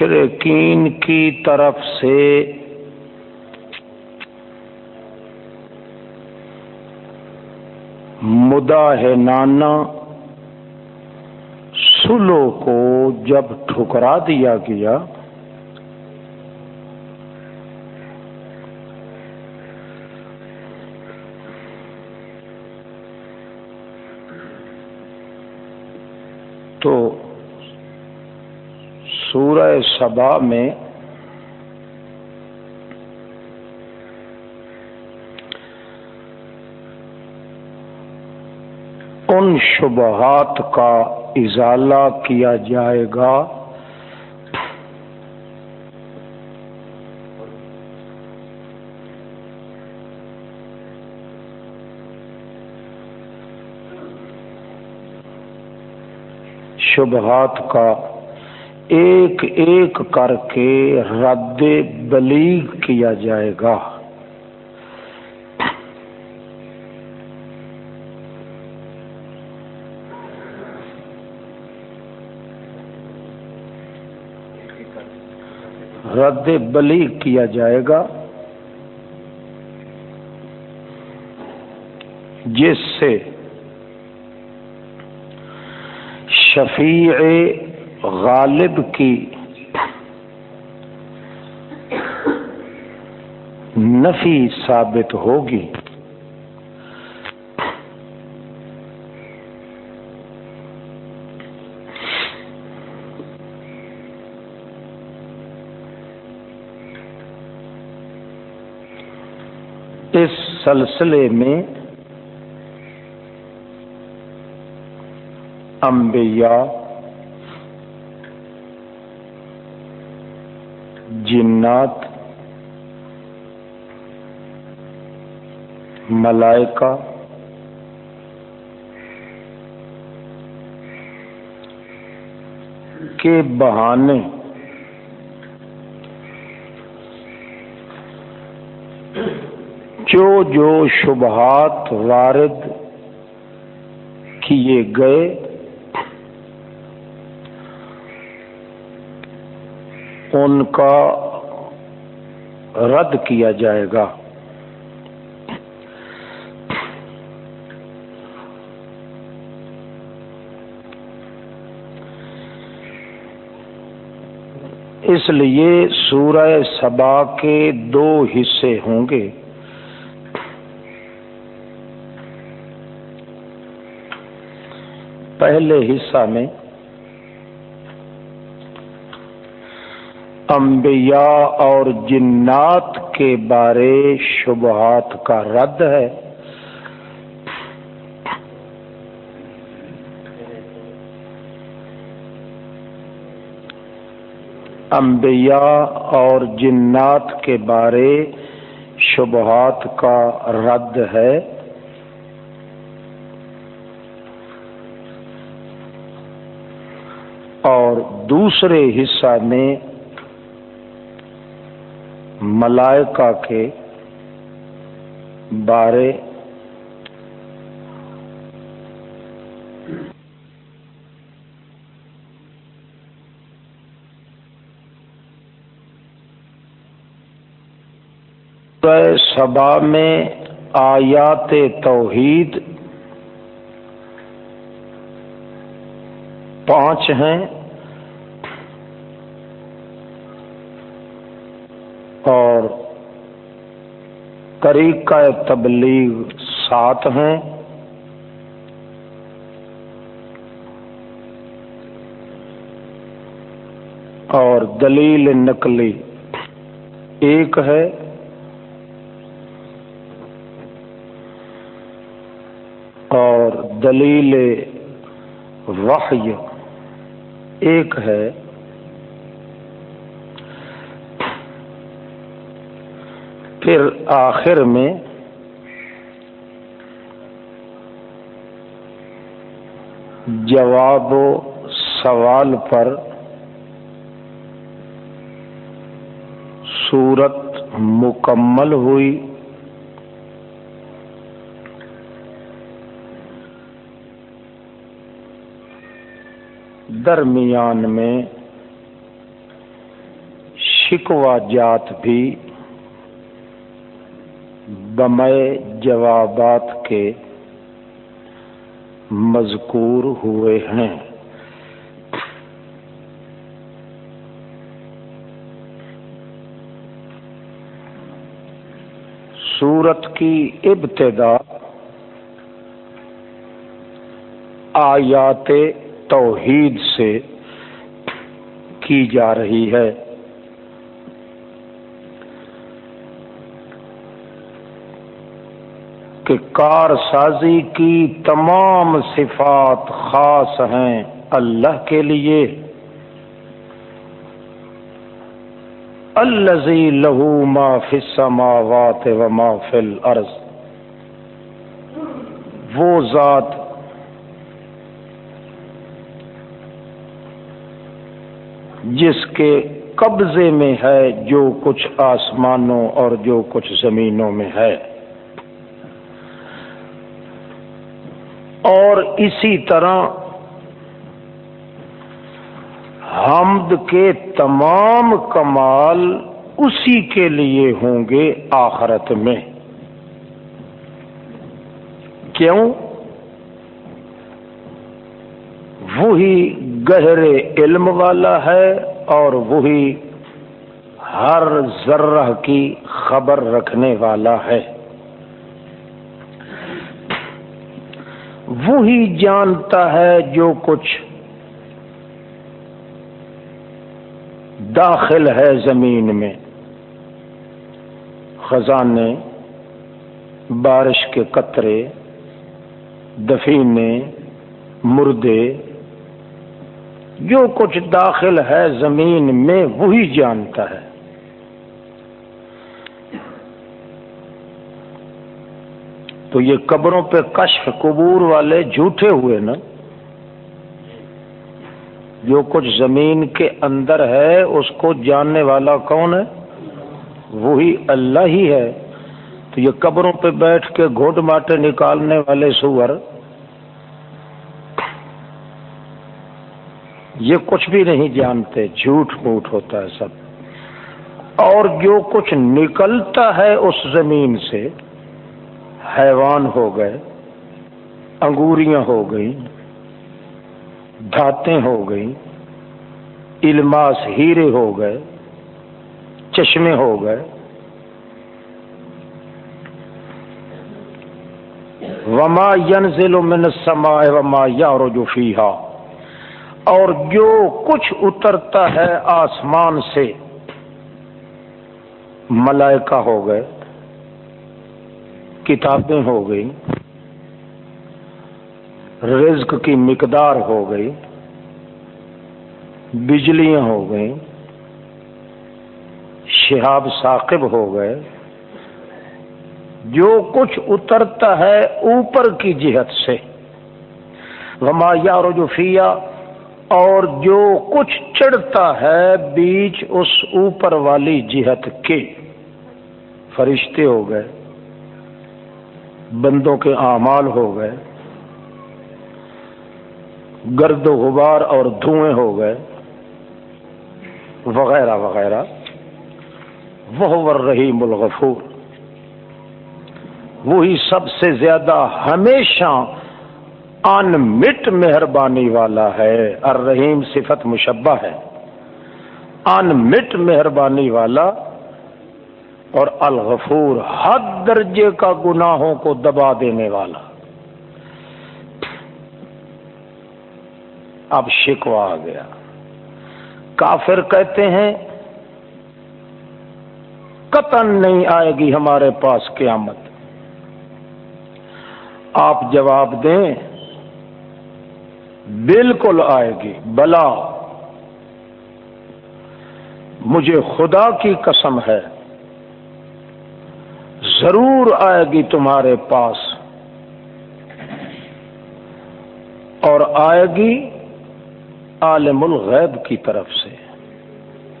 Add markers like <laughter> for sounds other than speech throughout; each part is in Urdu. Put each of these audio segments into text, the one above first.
مشرقین کی طرف سے مداحنانہ سلو کو جب ٹھکرا دیا گیا تو سورہ سبا میں ان شبہات کا ازالہ کیا جائے گا۔ شبہات کا ایک ایک کر کے رد بلیغ کیا جائے گا۔ رد بلیغ کیا جائے گا۔ جس سے شفیع غالب کی نفی ثابت ہوگی۔ اس سلسلے میں انبیاء جنات ملائکہ کے بہانے جو جو شبہات وارد کیے گئے ان کا رد کیا جائے گا۔ اس لیے سورہ سبا کے دو حصے ہوں گے۔ پہلے حصہ میں انبیاء اور جنات کے بارے شبہات کا رد ہے۔ انبیاء اور جنات کے بارے شبہات کا رد ہے۔ اور دوسرے حصہ میں ملائکہ کے بارے سبا میں آیات توحید پانچ ہیں اور طریقہ تبلیغ سات ہیں۔ اور دلیل نقلی ایک ہے۔ اور دلیل وحی ایک ہے پھر آخر میں جواب و سوال پر صورت مکمل ہوئی۔ درمیان میں شکوا جات بھی بمے جوابات کے مذکور ہوئے ہیں۔ سورت کی ابتدا آیات توحید سے کی جا رہی ہے۔ کہ کار سازی کی تمام صفات خاص ہیں اللہ کے لیے۔ الزی لہو ما فی السماوات و ما فی الارض۔ وہ ذات جس کے قبضے میں ہے جو کچھ آسمانوں اور جو کچھ زمینوں میں ہے اور اسی طرح حمد کے تمام کمال اسی کے لیے ہوں گے آخرت میں۔ کیوں؟ وہی گہرے علم والا ہے اور وہی ہر ذرہ کی خبر رکھنے والا ہے۔ وہی جانتا ہے جو کچھ داخل ہے زمین میں۔ خزانے، بارش کے قطرے، دفینے، مردے، جو کچھ داخل ہے زمین میں وہی جانتا ہے۔ تو یہ قبروں پہ کشف قبور والے جھوٹے ہوئے نا، جو کچھ زمین کے اندر ہے، اس کو جاننے والا کون ہے؟ وہی اللہ ہی ہے۔ تو یہ قبروں پہ بیٹھ کے گھوٹ ماٹے نکالنے والے سور، یہ کچھ بھی نہیں جانتے، جھوٹ موٹ ہوتا ہے سب۔ اور جو کچھ نکلتا ہے اس زمین سے حیوان ہو گئے، انگوریاں ہو گئی دھاتیں ہو گئی علماس ہیرے ہو گئے، چشمے ہو گئے، وما ینزل من السماء وما یعرج فیہا اور جو کچھ اترتا ہے آسمان سے، ملائکہ ہو گئے کتابیں ہو گئی رزق کی مقدار ہو گئی، بجلیاں ہو گئیں شہاب ثاقب ہو گئے، جو کچھ اترتا ہے اوپر کی جہت سے۔ وما یارو جوفیا اور جو کچھ چڑھتا ہے بیچ اس اوپر والی جہت کے۔ فرشتے ہو گئے۔ بندوں کے اعمال ہو گئے، گرد و غبار اور دھوئیں ہو گئے، وغیرہ وغیرہ۔ وہ رحیم الغفور۔ وہی سب سے زیادہ ہمیشہ ان مٹ مہربانی والا ہے، الرحیم صفت مشبہ ہے۔ ان مٹ مہربانی والا اور الغفور حد درجے کا گناہوں کو دبا دینے والا۔ اب شکوا آ گیا۔ کافر کہتے ہیں، قطن نہیں آئے گی ہمارے پاس قیامت۔ آپ جواب دیں، بالکل آئے گی، بلا۔ مجھے خدا کی قسم ہے۔ ضرور آئے گی تمہارے پاس اور آئے گی عالم الغیب کی طرف سے۔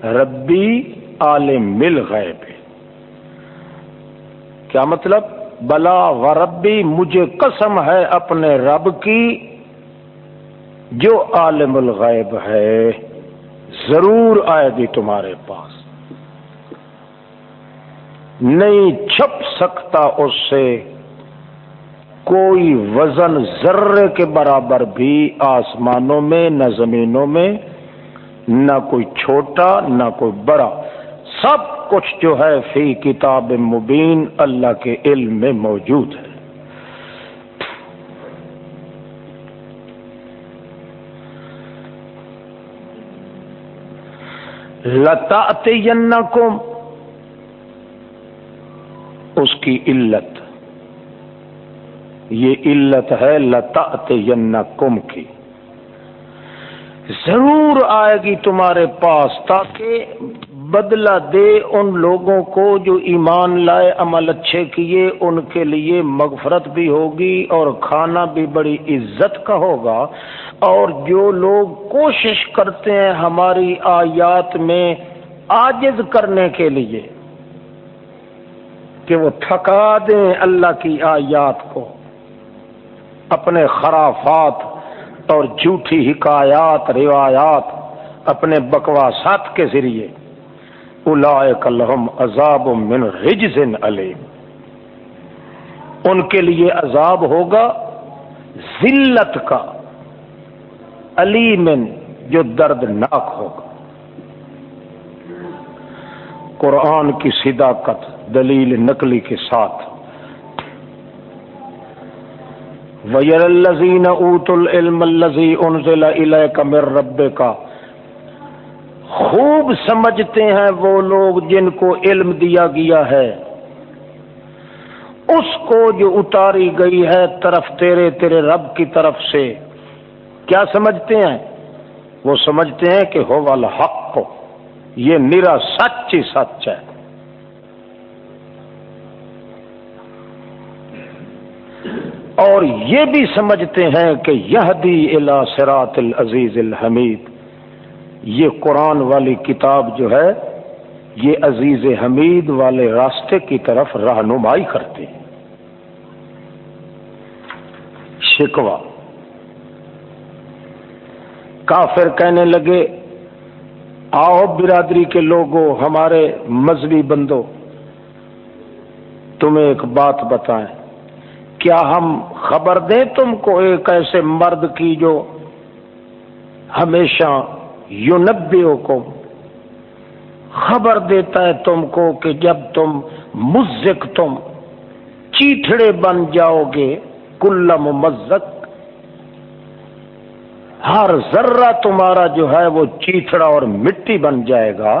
ربی عالم الغیب۔ کیا مطلب؟ بلا و ربی مجھے قسم ہے اپنے رب کی جو عالم الغیب ہے۔ ضرور آئے گی تمہارے پاس۔ نہیں چھپ سکتا اس سے کوئی وزن ذرے کے برابر بھی آسمانوں میں، نہ زمینوں میں، نہ کوئی چھوٹا، نہ کوئی بڑا۔ سب کچھ جو ہے فی کتاب مبین اللہ کے علم میں موجود ہے۔ لتا کم اس کی علت۔ یہ علت ہے لتا کم کی۔ ضرور آئے گی تمہارے پاس تاکہ بدلہ دے ان لوگوں کو جو ایمان لائے، عمل اچھے کیے، ان کے لیے مغفرت بھی ہوگی اور کھانا بھی بڑی عزت کا ہوگا۔ اور جو لوگ کوشش کرتے ہیں ہماری آیات میں آجز کرنے کے لیے کہ وہ تھکا دیں اللہ کی آیات کو، اپنے خرافات اور جھوٹی حکایات، روایات اپنے بکواسات کے ذریعے الحم عذاب من رجز علیم۔ ان کے لیے عذاب ہوگا ذلت کا، علیم جو دردناک ہوگا۔ قرآن کی صداقت دلیل نقلی کے ساتھ۔ ویر الزین اوت العلم الزی انزل الیک من رب کا خوب سمجھتے ہیں وہ لوگ جن کو علم دیا گیا ہے۔ اس کو جو اتاری گئی ہے طرف تیرے تیرے رب کی طرف سے۔ کیا سمجھتے ہیں؟ وہ سمجھتے ہیں کہ ہو والا حق۔ کو یہ میرا سچ ہی سچ ہے۔ اور یہ بھی سمجھتے ہیں کہ یہ دی الا سرات العزیز الحمید۔ یہ قرآن والی کتاب جو ہے، یہ عزیز حمید والے راستے کی طرف رہنمائی کرتے ہیں۔ شکوا کافر کہنے لگے، آؤ برادری کے لوگوں، ہمارے مذہبی بندوں تمہیں ایک بات بتائیں۔ کیا ہم خبر دیں تم کو ایک ایسے مرد کی جو ہمیشہ یونبیوں کو خبر دیتا ہے تم کو کہ جب تم مزک تم چیٹڑے بن جاؤ گے، کل مزک ہر ذرہ تمہارا جو ہے وہ چیتڑا اور مٹی بن جائے گا۔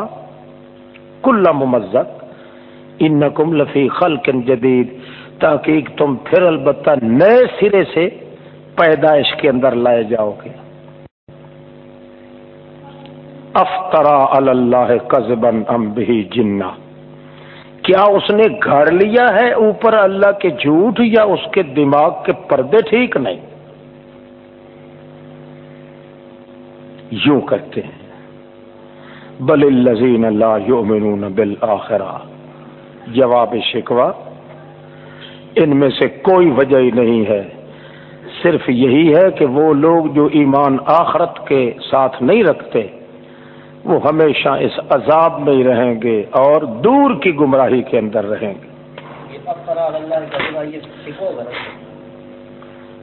کل ممزک ان نقم لفی خلق جدید۔ تحقیق تم پھر البتہ نئے سرے سے پیدائش کے اندر لائے جاؤ گے۔ افطرا اللہ قزبن ام بھی جنا کیا اس نے گھڑ لیا ہے اوپر اللہ کے جھوٹ یا اس کے دماغ کے پردے ٹھیک نہیں؟ یوں کہتے ہیں۔ بل الزین اللہ یؤمنون بالآخرہ۔ جواب شکوا ان میں سے کوئی وجہ ہی نہیں ہے۔ صرف یہی ہے کہ وہ لوگ جو ایمان آخرت کے ساتھ نہیں رکھتے، وہ ہمیشہ اس عذاب میں ہی رہیں گے اور دور کی گمراہی کے اندر رہیں گے۔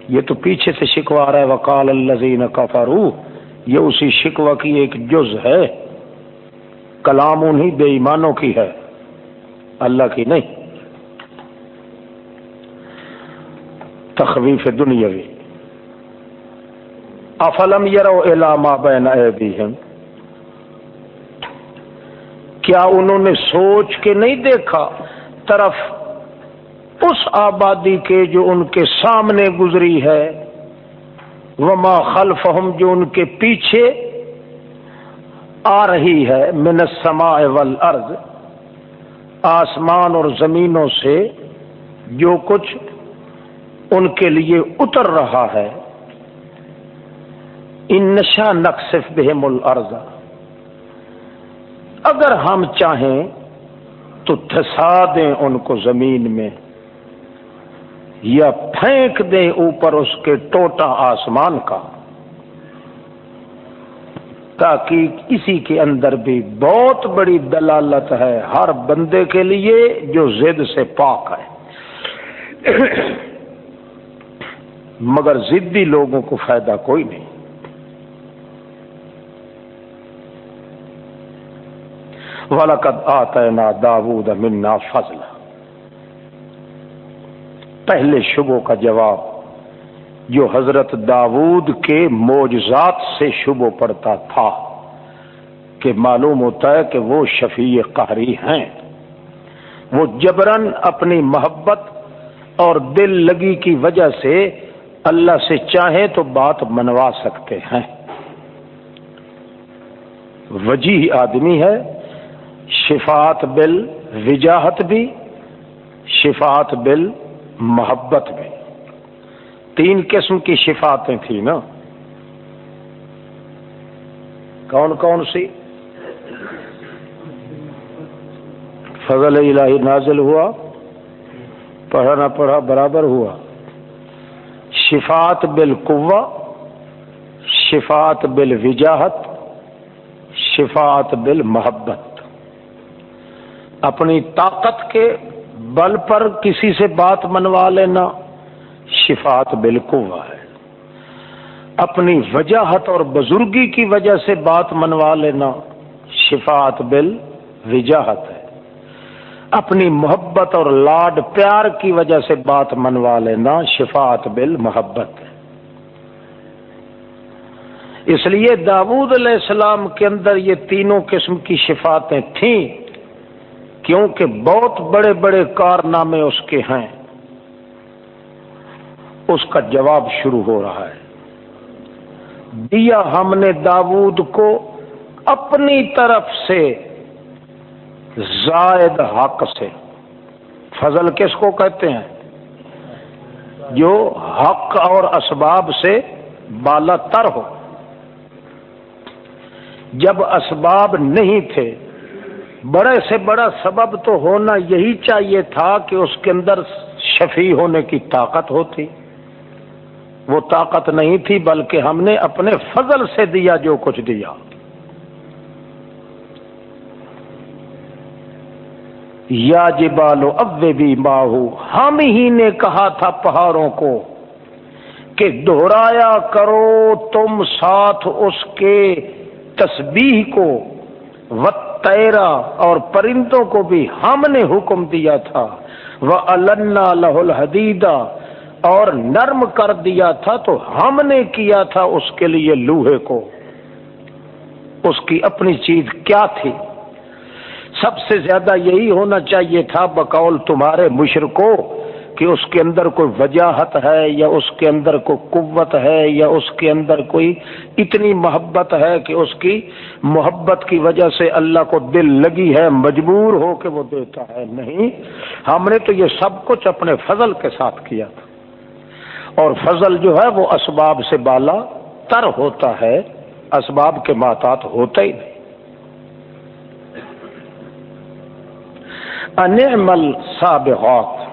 یہ تو پیچھے سے شکوا رہا ہے وکال الزین کفارو یہ اسی شکوا کی ایک جز ہے۔ کلام انہیں بے ایمانوں کی ہے۔ اللہ کی نہیں۔ تخویف دنیاوی افلم یرو علامہ بین ایدیہم۔ کیا انہوں نے سوچ کے نہیں دیکھا طرف اس آبادی کے جو ان کے سامنے گزری ہے؟ وما خلفہم جو ان کے پیچھے آ رہی ہے من السماء والارض۔ آسمان اور زمینوں سے جو کچھ ان کے لیے اتر رہا ہے۔ ان نشا نقصف بہم الارض۔ اگر ہم چاہیں تو تھسا دیں ان کو زمین میں یا پھینک دیں اوپر اس کے ٹوٹا آسمان کا۔ تاکہ اسی کے اندر بھی بہت بڑی دلالت ہے ہر بندے کے لیے جو زد سے پاک ہے۔ مگر ضدی لوگوں کو فائدہ کوئی نہیں۔ ولقد آتینا داود منا فضل پہلے شبوں کا جواب جو حضرت داود کے موجزات سے شبو پڑتا تھا کہ معلوم ہوتا ہے کہ وہ شفیع قہری ہیں۔ وہ جبرن اپنی محبت اور دل لگی کی وجہ سے اللہ سے چاہے تو بات منوا سکتے ہیں۔ وجی آدمی ہے شفات بل وجاہت بھی شفات بل محبت بھی۔ تین قسم کی شفاتیں تھیں نا۔ کون کون سی؟ فضل الہی نازل ہوا، پڑھا نہ پڑھا برابر ہوا۔ شفات بل شفات بل وجاہت شفات بل محبت اپنی طاقت کے بل پر کسی سے بات منوا لینا شفات بالکل ہے۔ اپنی وجاہت اور بزرگی کی وجہ سے بات منوا لینا شفات بل وجاہت ہے۔ اپنی محبت اور لاڈ پیار کی وجہ سے بات منوا لینا شفات بل محبت اس لیے داود علیہ السلام کے اندر یہ تینوں قسم کی شفاتیں تھیں، کیونکہ بہت بڑے بڑے کارنامے اس کے ہیں۔ اس کا جواب شروع ہو رہا ہے۔ دیا ہم نے داود کو اپنی طرف سے زائد حق سے۔ فضل کس کو کہتے ہیں؟ جو حق اور اسباب سے بالا تر ہو۔ جب اسباب نہیں تھے، بڑے سے بڑا سبب تو ہونا یہی چاہیے تھا کہ اس کے اندر شفیع ہونے کی طاقت ہوتی۔ وہ طاقت نہیں تھی، بلکہ ہم نے اپنے فضل سے دیا جو کچھ دیا۔ یا جبالو اب بھی ماہو، ہم ہی نے کہا تھا پہاڑوں کو کہ دوہرایا کرو تم ساتھ اس کے تسبیح کو وط تیرا اور پرندوں کو بھی ہم نے حکم دیا تھا۔ وہ اللہ لہ الحدیدہ اور نرم کر دیا تھا تو ہم نے کیا تھا اس کے لیے لوہے کو۔ اس کی اپنی چیز کیا تھی؟ سب سے زیادہ یہی ہونا چاہیے تھا بقول تمہارے مشرکو کہ اس کے اندر کوئی وجاہت ہے یا اس کے اندر کوئی قوت ہے یا اس کے اندر کوئی اتنی محبت ہے کہ اس کی محبت کی وجہ سے اللہ کو دل لگی ہے، مجبور ہو کے وہ دیتا ہے۔ نہیں، ہم نے تو یہ سب کچھ اپنے فضل کے ساتھ کیا تھا۔ اور فضل جو ہے وہ اسباب سے بالا تر ہوتا ہے، اسباب کے ماتات ہوتا ہی نہیں۔ انعمل سابقات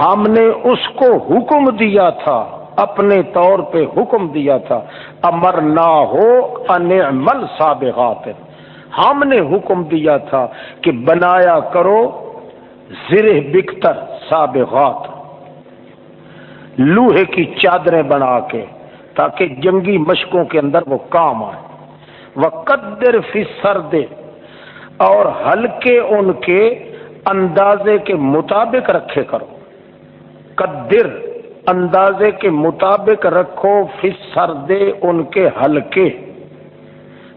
ہم نے اس کو حکم دیا تھا، اپنے طور پہ حکم دیا تھا۔ امر نہ ہو انعمل سابقات ہم نے حکم دیا تھا کہ بنایا کرو زرہ بکتر سابقات۔ لوہے کی چادریں بنا کے، تاکہ جنگی مشقوں کے اندر وہ کام آئے۔ وہ قدر فی سردے اور ہلکے ان کے اندازے کے مطابق رکھے کرو۔ قدر اندازے کے مطابق رکھو، فی سردے ان کے ہلکے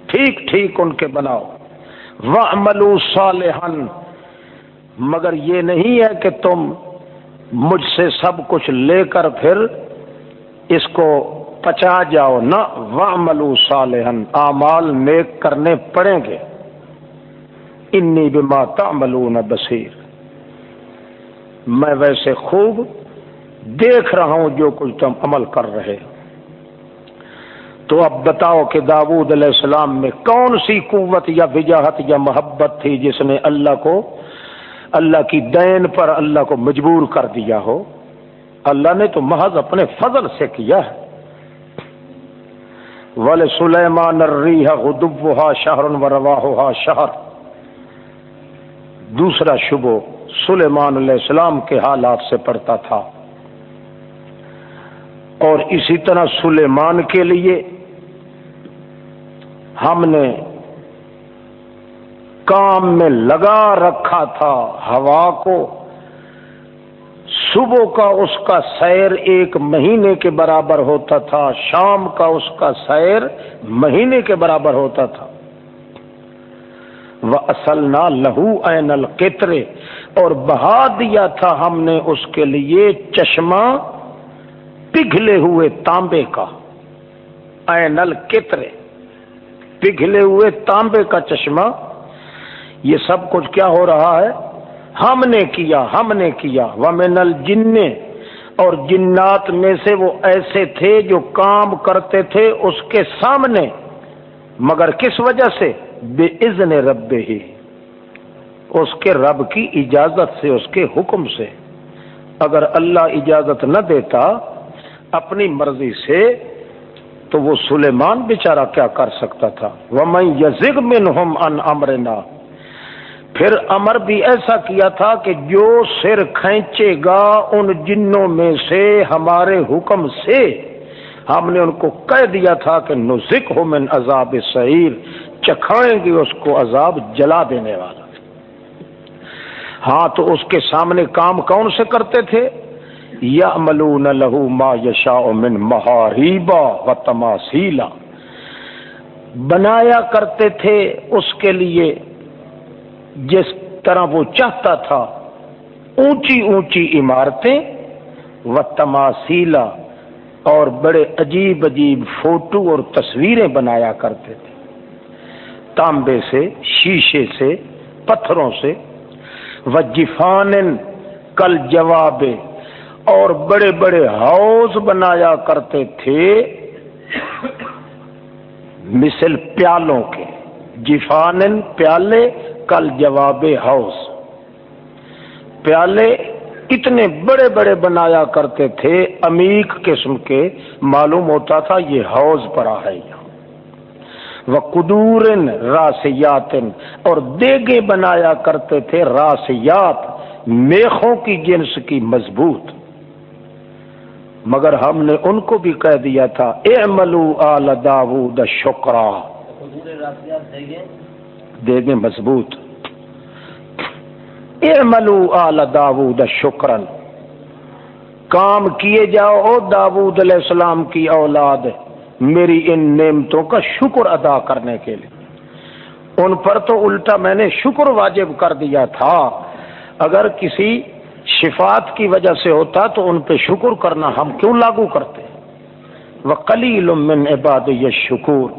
ٹھیک ٹھیک ان کے بناؤ۔ وہ عملو صالحن مگر یہ نہیں ہے کہ تم مجھ سے سب کچھ لے کر پھر اس کو پچا جاؤ۔ نہ وعملو صالحن اعمال نیک کرنے پڑیں گے۔ انی بما تعملون بصیر۔ میں ویسے خوب دیکھ رہا ہوں جو کچھ تم عمل کر رہے تو اب بتاؤ کہ داود علیہ السلام میں کون سی قوت یا وجاہت یا محبت تھی جس نے اللہ کو، اللہ کی دین پر اللہ کو مجبور کر دیا ہو؟ اللہ نے تو محض اپنے فضل سے کیا ہے۔ ول سلیمان غدبہ شہر و رواہ شہر۔ دوسرا شبو سلیمان علیہ السلام کے حالات سے پڑتا تھا۔ اور اسی طرح سلیمان کے لیے ہم نے کام میں لگا رکھا تھا ہوا کو۔ صبح کا اس کا سیر ایک مہینے کے برابر ہوتا تھا، شام کا اس کا سیر مہینے کے برابر ہوتا تھا۔ وہ اصل نہ لہو این القطرے اور بہا دیا تھا ہم نے اس کے لیے چشمہ پگھلے ہوئے تانبے کا۔ این القطرے پگھلے ہوئے تانبے کا چشمہ۔ یہ سب کچھ کیا ہو رہا ہے؟ ہم نے کیا، ہم نے کیا۔ ومن الجن۔ اور جنات میں سے وہ ایسے تھے جو کام کرتے تھے اس کے سامنے۔ مگر کس وجہ سے؟ بے عزن رب ہی اس کے رب کی اجازت سے، اس کے حکم سے۔ اگر اللہ اجازت نہ دیتا اپنی مرضی سے، تو وہ سلیمان بیچارہ کیا کر سکتا تھا؟ وہ میں یزگ من ہم پھر امر بھی ایسا کیا تھا کہ جو سر کھینچے گا، ان جنوں میں سے، ہمارے حکم سے، ہم نے ان کو کہہ دیا تھا کہ نزک ہو من عذاب سعیر۔ چکھائیں گے، اس کو عذاب جلا دینے والا۔ ہاں تو اس کے سامنے کام کون سے کرتے تھے؟ یا ملون لہو ما یشا من مہاریبا و تماسیلا بنایا کرتے تھے اس کے لیے جس طرح وہ چاہتا تھا۔ اونچی اونچی عمارتیں و تماسیلا اور بڑے عجیب عجیب فوٹو اور تصویریں بنایا کرتے تھے۔ تانبے سے، شیشے سے، پتھروں سے۔ و جفان کل جواب اور بڑے بڑے ہاؤس بنایا کرتے تھے مثل پیالوں کے۔ جفان پیالے، کل جواب ہاؤس پیالے اتنے بڑے بڑے بنایا کرتے تھے امیک قسم کے۔ معلوم ہوتا تھا یہ ہاؤس پڑا ہے یہاں وہ قدور راسیات اور دیگے بنایا کرتے تھے راسیات، میخوں کی جنس کی مضبوط۔ مگر ہم نے ان کو بھی کہہ دیا تھا اے ملو آل داود شکرا۔ دے گے مضبوط۔ اے ملو آل داود شکرن کام کیے جاؤ، او داود علیہ السلام کی اولاد۔ میری ان نعمتوں کا شکر ادا کرنے کے لیے۔ ان پر تو الٹا میں نے شکر واجب کر دیا تھا۔ اگر کسی شفات کی وجہ سے ہوتا تو ان پہ شکر کرنا ہم کیوں لاگو کرتے؟ وہ کلیل من عباد یہ شکور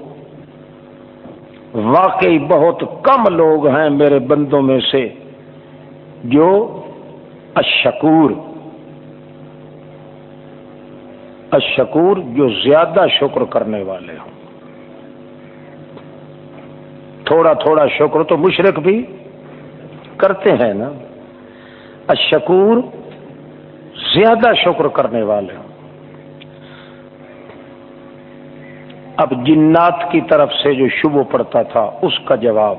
واقعی بہت کم لوگ ہیں میرے بندوں میں سے جو اشکور اشکور جو زیادہ شکر کرنے والے ہوں۔ تھوڑا تھوڑا شکر تو مشرق بھی کرتے ہیں نا۔ اشکور زیادہ شکر کرنے والے ہوں۔ اب جنات کی طرف سے جو شبو پڑتا تھا اس کا جواب،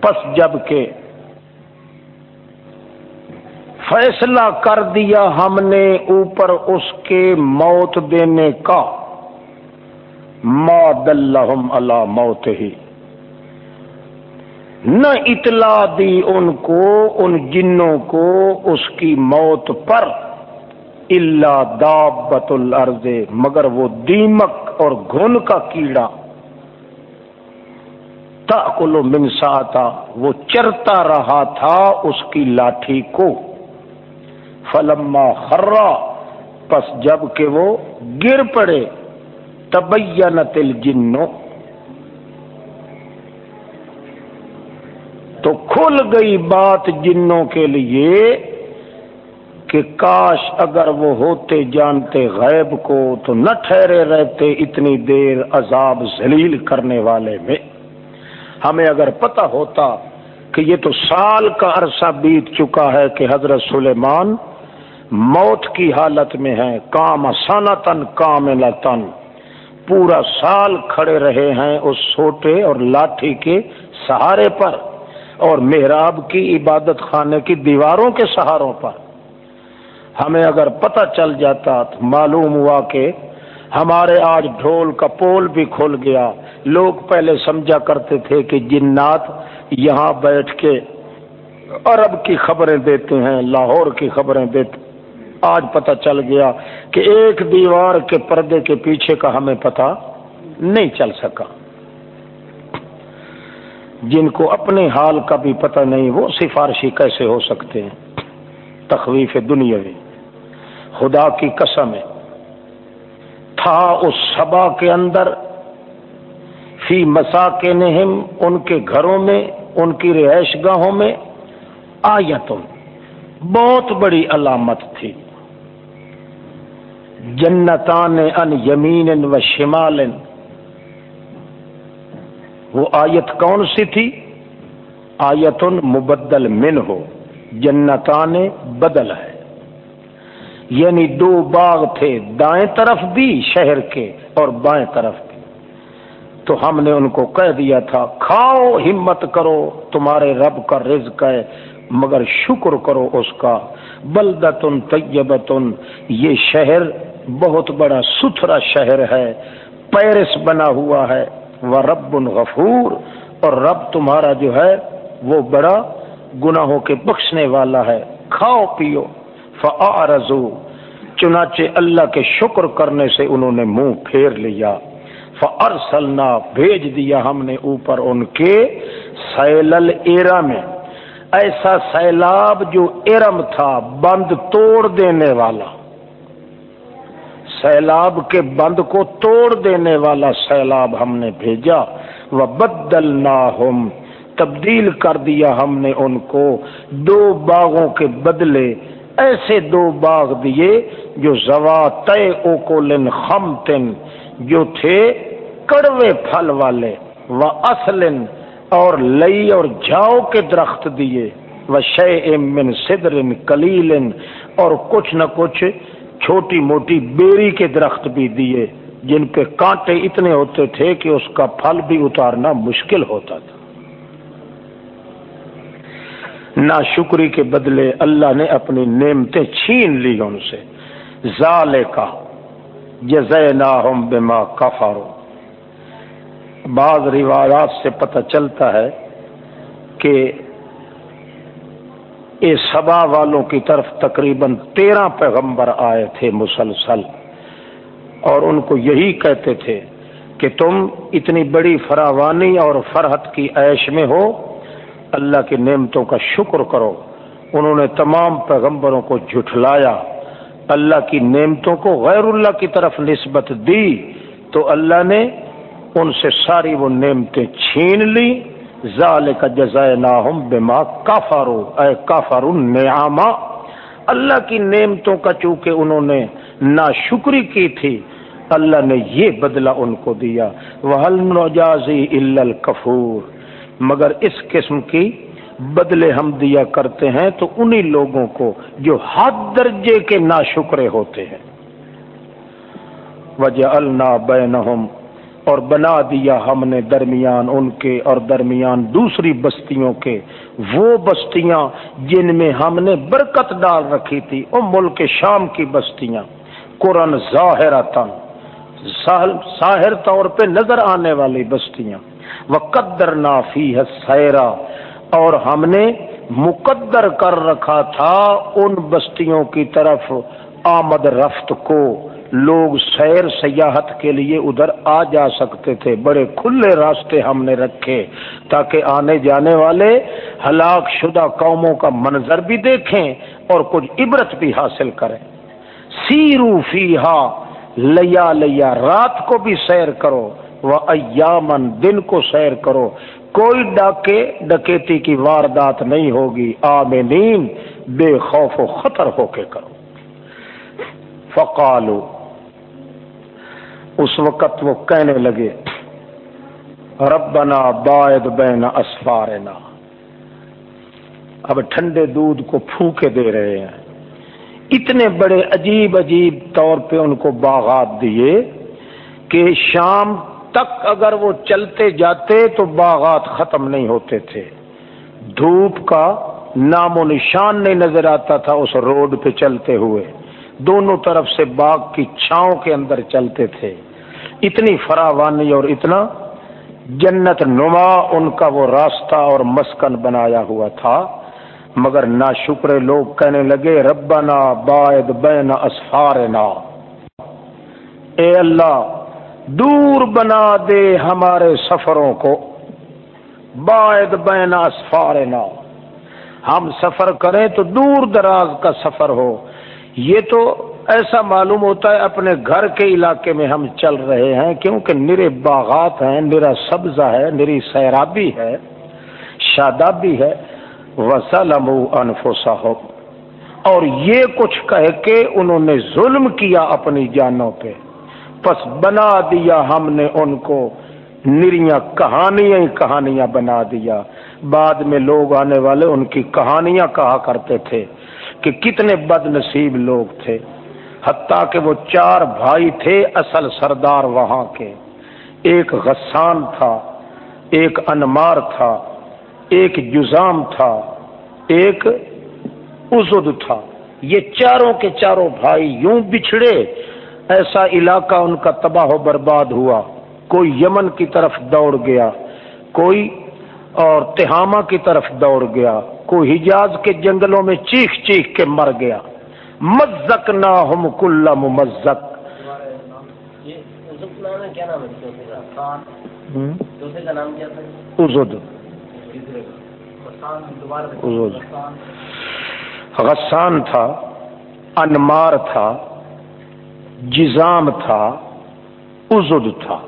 پس جبکہ فیصلہ کر دیا ہم نے اوپر اس کے موت دینے کا۔ ما دلہم اللہ موت ہی نہ اطلاع دی ان کو، ان جنوں کو اس کی موت پر اللہ دابت الارض مگر وہ دیمک اور گھن کا کیڑا۔ تاکلو منسا تھا وہ چرتا رہا تھا اس کی لاٹھی کو۔ فلما خرا پس جبکہ وہ گر پڑے، تبینت الجنو تو کھل گئی بات جنوں کے لیے کہ کاش اگر وہ ہوتے جانتے غیب کو، تو نہ ٹھہرے رہتے اتنی دیر عذاب ذلیل کرنے والے میں۔ ہمیں اگر پتہ ہوتا کہ یہ تو سال کا عرصہ بیت چکا ہے کہ حضرت سلیمان موت کی حالت میں ہے کام سنتن کام لتن پورا سال کھڑے رہے ہیں اس سوٹے اور لاٹھی کے سہارے پر اور محراب کی عبادت خانے کی دیواروں کے سہاروں پر۔ ہمیں اگر پتہ چل جاتا تو معلوم ہوا کہ ہمارے آج ڈھول کا پول بھی کھل گیا۔ لوگ پہلے سمجھا کرتے تھے کہ جنات یہاں بیٹھ کے عرب کی خبریں دیتے ہیں، لاہور کی خبریں دیتے آج پتہ چل گیا کہ ایک دیوار کے پردے کے پیچھے کا ہمیں پتہ نہیں چل سکا۔ جن کو اپنے حال کا بھی پتہ نہیں، وہ سفارشی کیسے ہو سکتے ہیں؟ تخویف دنیا میں خدا کی قسم ہے۔ تھا اس سبا کے اندر، فی مسا کے نہم ان کے گھروں میں، ان کی رہائش گاہوں میں آیتن بہت بڑی علامت تھی۔ جنتان ان یمین و شمال. وہ آیت کون سی تھی؟ آیتن مبدل من ہو، جنتان بدل ہے۔ یعنی دو باغ تھے، دائیں طرف بھی شہر کے اور بائیں طرف بھی تو ہم نے ان کو کہہ دیا تھا، کھاؤ، ہمت کرو، تمہارے رب کا رزق ہے، مگر شکر کرو اس کا۔ بلدتن طیبتن، یہ شہر بہت بڑا ستھرا شہر ہے، پیرس بنا ہوا ہے، وہ رب غفور، اور رب تمہارا جو ہے، وہ بڑا گناہوں کے بخشنے والا ہے۔ کھاؤ، پیو فعارضو چنانچہ اللہ کے شکر کرنے سے انہوں نے منہ پھیر لیا۔ فارسلنا بھیج دیا ہم نے اوپر ان کے سیلل ایرا میں۔ ایسا سیلاب جو ارم تھا، بند توڑ دینے والا۔ سیلاب کے بند کو توڑ دینے والا سیلاب ہم نے بھیجا وہ بدل نہ تبدیل کر دیا ہم نے ان کو۔ دو باغوں کے بدلے، ایسے دو باغ دیے جو زوا تے اوکولن خم تن جو تھے کڑوے پھل والے۔ وہ اصلن اور لئی اور جاؤ کے درخت دیے۔ وہ شے امن صدر کلیل اور کچھ نہ کچھ چھوٹی موٹی بیری کے درخت بھی دیے، جن پہ کانٹے اتنے ہوتے تھے کہ اس کا پھل بھی اتارنا مشکل ہوتا تھا۔ نا شکری کے بدلے اللہ نے اپنی نعمتیں چھین لی ان سے۔ ظال کا جزے نا ہم بے ماں بعض روایات سے پتہ چلتا ہے کہ اے سبا والوں کی طرف تقریباً تیرہ پیغمبر آئے تھے مسلسل۔ اور ان کو یہی کہتے تھے کہ تم اتنی بڑی فراوانی اور فرحت کی عیش میں ہو۔ اللہ کی نعمتوں کا شکر کرو۔ انہوں نے تمام پیغمبروں کو جھٹلایا۔ اللہ کی نعمتوں کو غیر اللہ کی طرف نسبت دی۔ تو اللہ نے ان سے ساری وہ نعمتیں چھین لی ظال کا جزائے ناہم بما کافارو اے کافار نعما اللہ کی نعمتوں کا چونکہ انہوں نے نا شکری کی تھی، اللہ نے یہ بدلہ ان کو دیا۔ وہ نوجازی الکفور مگر اس قسم کی بدلے ہم دیا کرتے ہیں تو انہی لوگوں کو جو حد درجے کے نا شکرے ہوتے ہیں۔ وجہ النا اور بنا دیا ہم نے درمیان ان کے اور درمیان دوسری بستیوں کے۔ وہ بستیاں جن میں ہم نے برکت ڈال رکھی تھی وہ ملک شام کی بستیاں۔ قرآن ظاہر ظاہر طور پہ نظر آنے والی بستیاں۔ وہ قدر نافی ہے سیرا اور ہم نے مقدر کر رکھا تھا ان بستیوں کی طرف آمد رفت کو۔ لوگ سیر سیاحت کے لیے ادھر آ جا سکتے تھے۔ بڑے کھلے راستے ہم نے رکھے تاکہ آنے جانے والے ہلاک شدہ قوموں کا منظر بھی دیکھیں اور کچھ عبرت بھی حاصل کریں۔ سیرو فی لیا لیا، رات کو بھی سیر کرو۔ وہ ایامن دن کو سیر کرو۔ کوئی ڈاکے، ڈکیتی کی واردات نہیں ہوگی۔ آمینین بے خوف و خطر ہو کے کرو۔ فقالو اس وقت وہ کہنے لگے، ربنا باعد بین اسفارنا۔ اب ٹھنڈے دودھ کو پھوکے دے رہے ہیں۔ اتنے بڑے عجیب عجیب طور پہ ان کو باغات دیے کہ شام تک اگر وہ چلتے جاتے تو باغات ختم نہیں ہوتے تھے۔ دھوپ کا نام و نشان نہیں نظر آتا تھا اس روڈ پہ چلتے ہوئے۔ دونوں طرف سے باغ کی چھاؤں کے اندر چلتے تھے۔ اتنی فراوانی اور اتنا جنت نما ان کا وہ راستہ اور مسکن بنایا ہوا تھا۔ مگر نہ شکر لوگ کہنے لگے، ربنا باعد بین اسفارنا۔ اے اللہ، دور بنا دے ہمارے سفروں کو۔ باعد بین اسفارنا۔ ہم سفر کریں تو دور دراز کا سفر ہو۔ یہ تو ایسا معلوم ہوتا ہے اپنے گھر کے علاقے میں ہم چل رہے ہیں، کیونکہ نرے باغات ہیں، نرا سبزہ ہے، نری سیرابی ہے، شادابی ہے وسلم انفسا ہو اور یہ کچھ کہہ کے انہوں نے ظلم کیا اپنی جانوں پہ۔ پس بنا دیا ہم نے ان کو۔ نریاں کہانیاں کہانیاں بنا دیا۔ بعد میں لوگ آنے والے ان کی کہانیاں کہا کرتے تھے۔ کہ کتنے بد نصیب لوگ تھے، حتیٰ کہ وہ چار بھائی تھے اصل سردار وہاں کے۔ ایک غسان تھا، ایک انمار تھا، ایک جزام تھا، ایک ازد تھا۔ یہ چاروں کے چاروں بھائی یوں بچھڑے، ایسا علاقہ ان کا تباہ و برباد ہوا۔ کوئی یمن کی طرف دوڑ گیا، کوئی اور تہامہ کی طرف دوڑ گیا۔ کوئی حجاز کے جنگلوں میں چیخ چیخ کے مر گیا۔ مزک نہ ہم؟ کل ممزک غسان تھا انمار تھا جزام تھا ازد تھا۔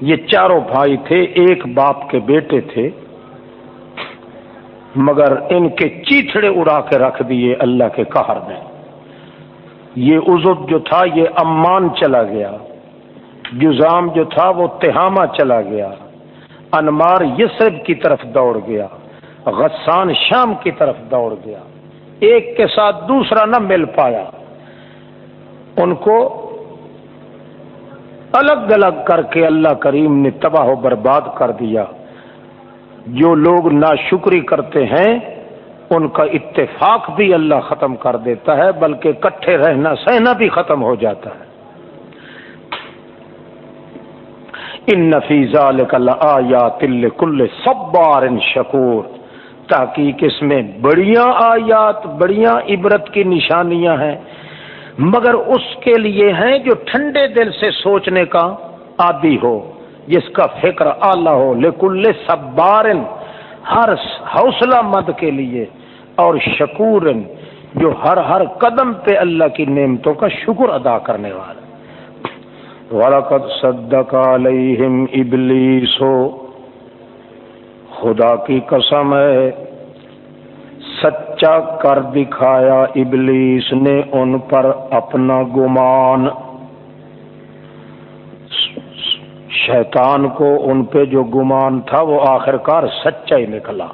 یہ چاروں بھائی تھے ایک باپ کے بیٹے تھے۔ مگر ان کے چیتڑے اڑا کے رکھ دیے اللہ کے قہر میں۔ یہ عزب جو تھا، یہ امان چلا گیا۔ جزام جو تھا، وہ تہامہ چلا گیا۔ انمار یسرب کی طرف دوڑ گیا۔ غسان شام کی طرف دوڑ گیا۔ ایک کے ساتھ دوسرا نہ مل پایا۔ ان کو الگ الگ کر کے اللہ کریم نے تباہ و برباد کر دیا۔ جو لوگ ناشکری کرتے ہیں، ان کا اتفاق بھی اللہ ختم کر دیتا ہے، بلکہ کٹھے رہنا، سہنا بھی ختم ہو جاتا ہے۔ ان نفیزہ آیا تل کل سبار ان شکور تحقیق اس میں بڑیاں آیات، بڑیاں عبرت کی نشانیاں ہیں۔ مگر اس کے لیے ہیں جو ٹھنڈے دل سے سوچنے کا عادی ہو۔ جس کا فکر آلہ ہو، لکل سبار ہر حوصلہ مند کے لیے، اور شکور جو ہر ہر قدم پہ اللہ کی نعمتوں کا شکر ادا کرنے والا۔ وَلَقَدْ صَدَّقَ عَلَيْهِمْ إِبْلِيسُ۔ خدا کی قسم ہے، سچا کر دکھایا ابلیس نے ان پر اپنا گمان۔ شیطان کو ان پہ جو گمان تھا وہ آخر کار سچا ہی نکلا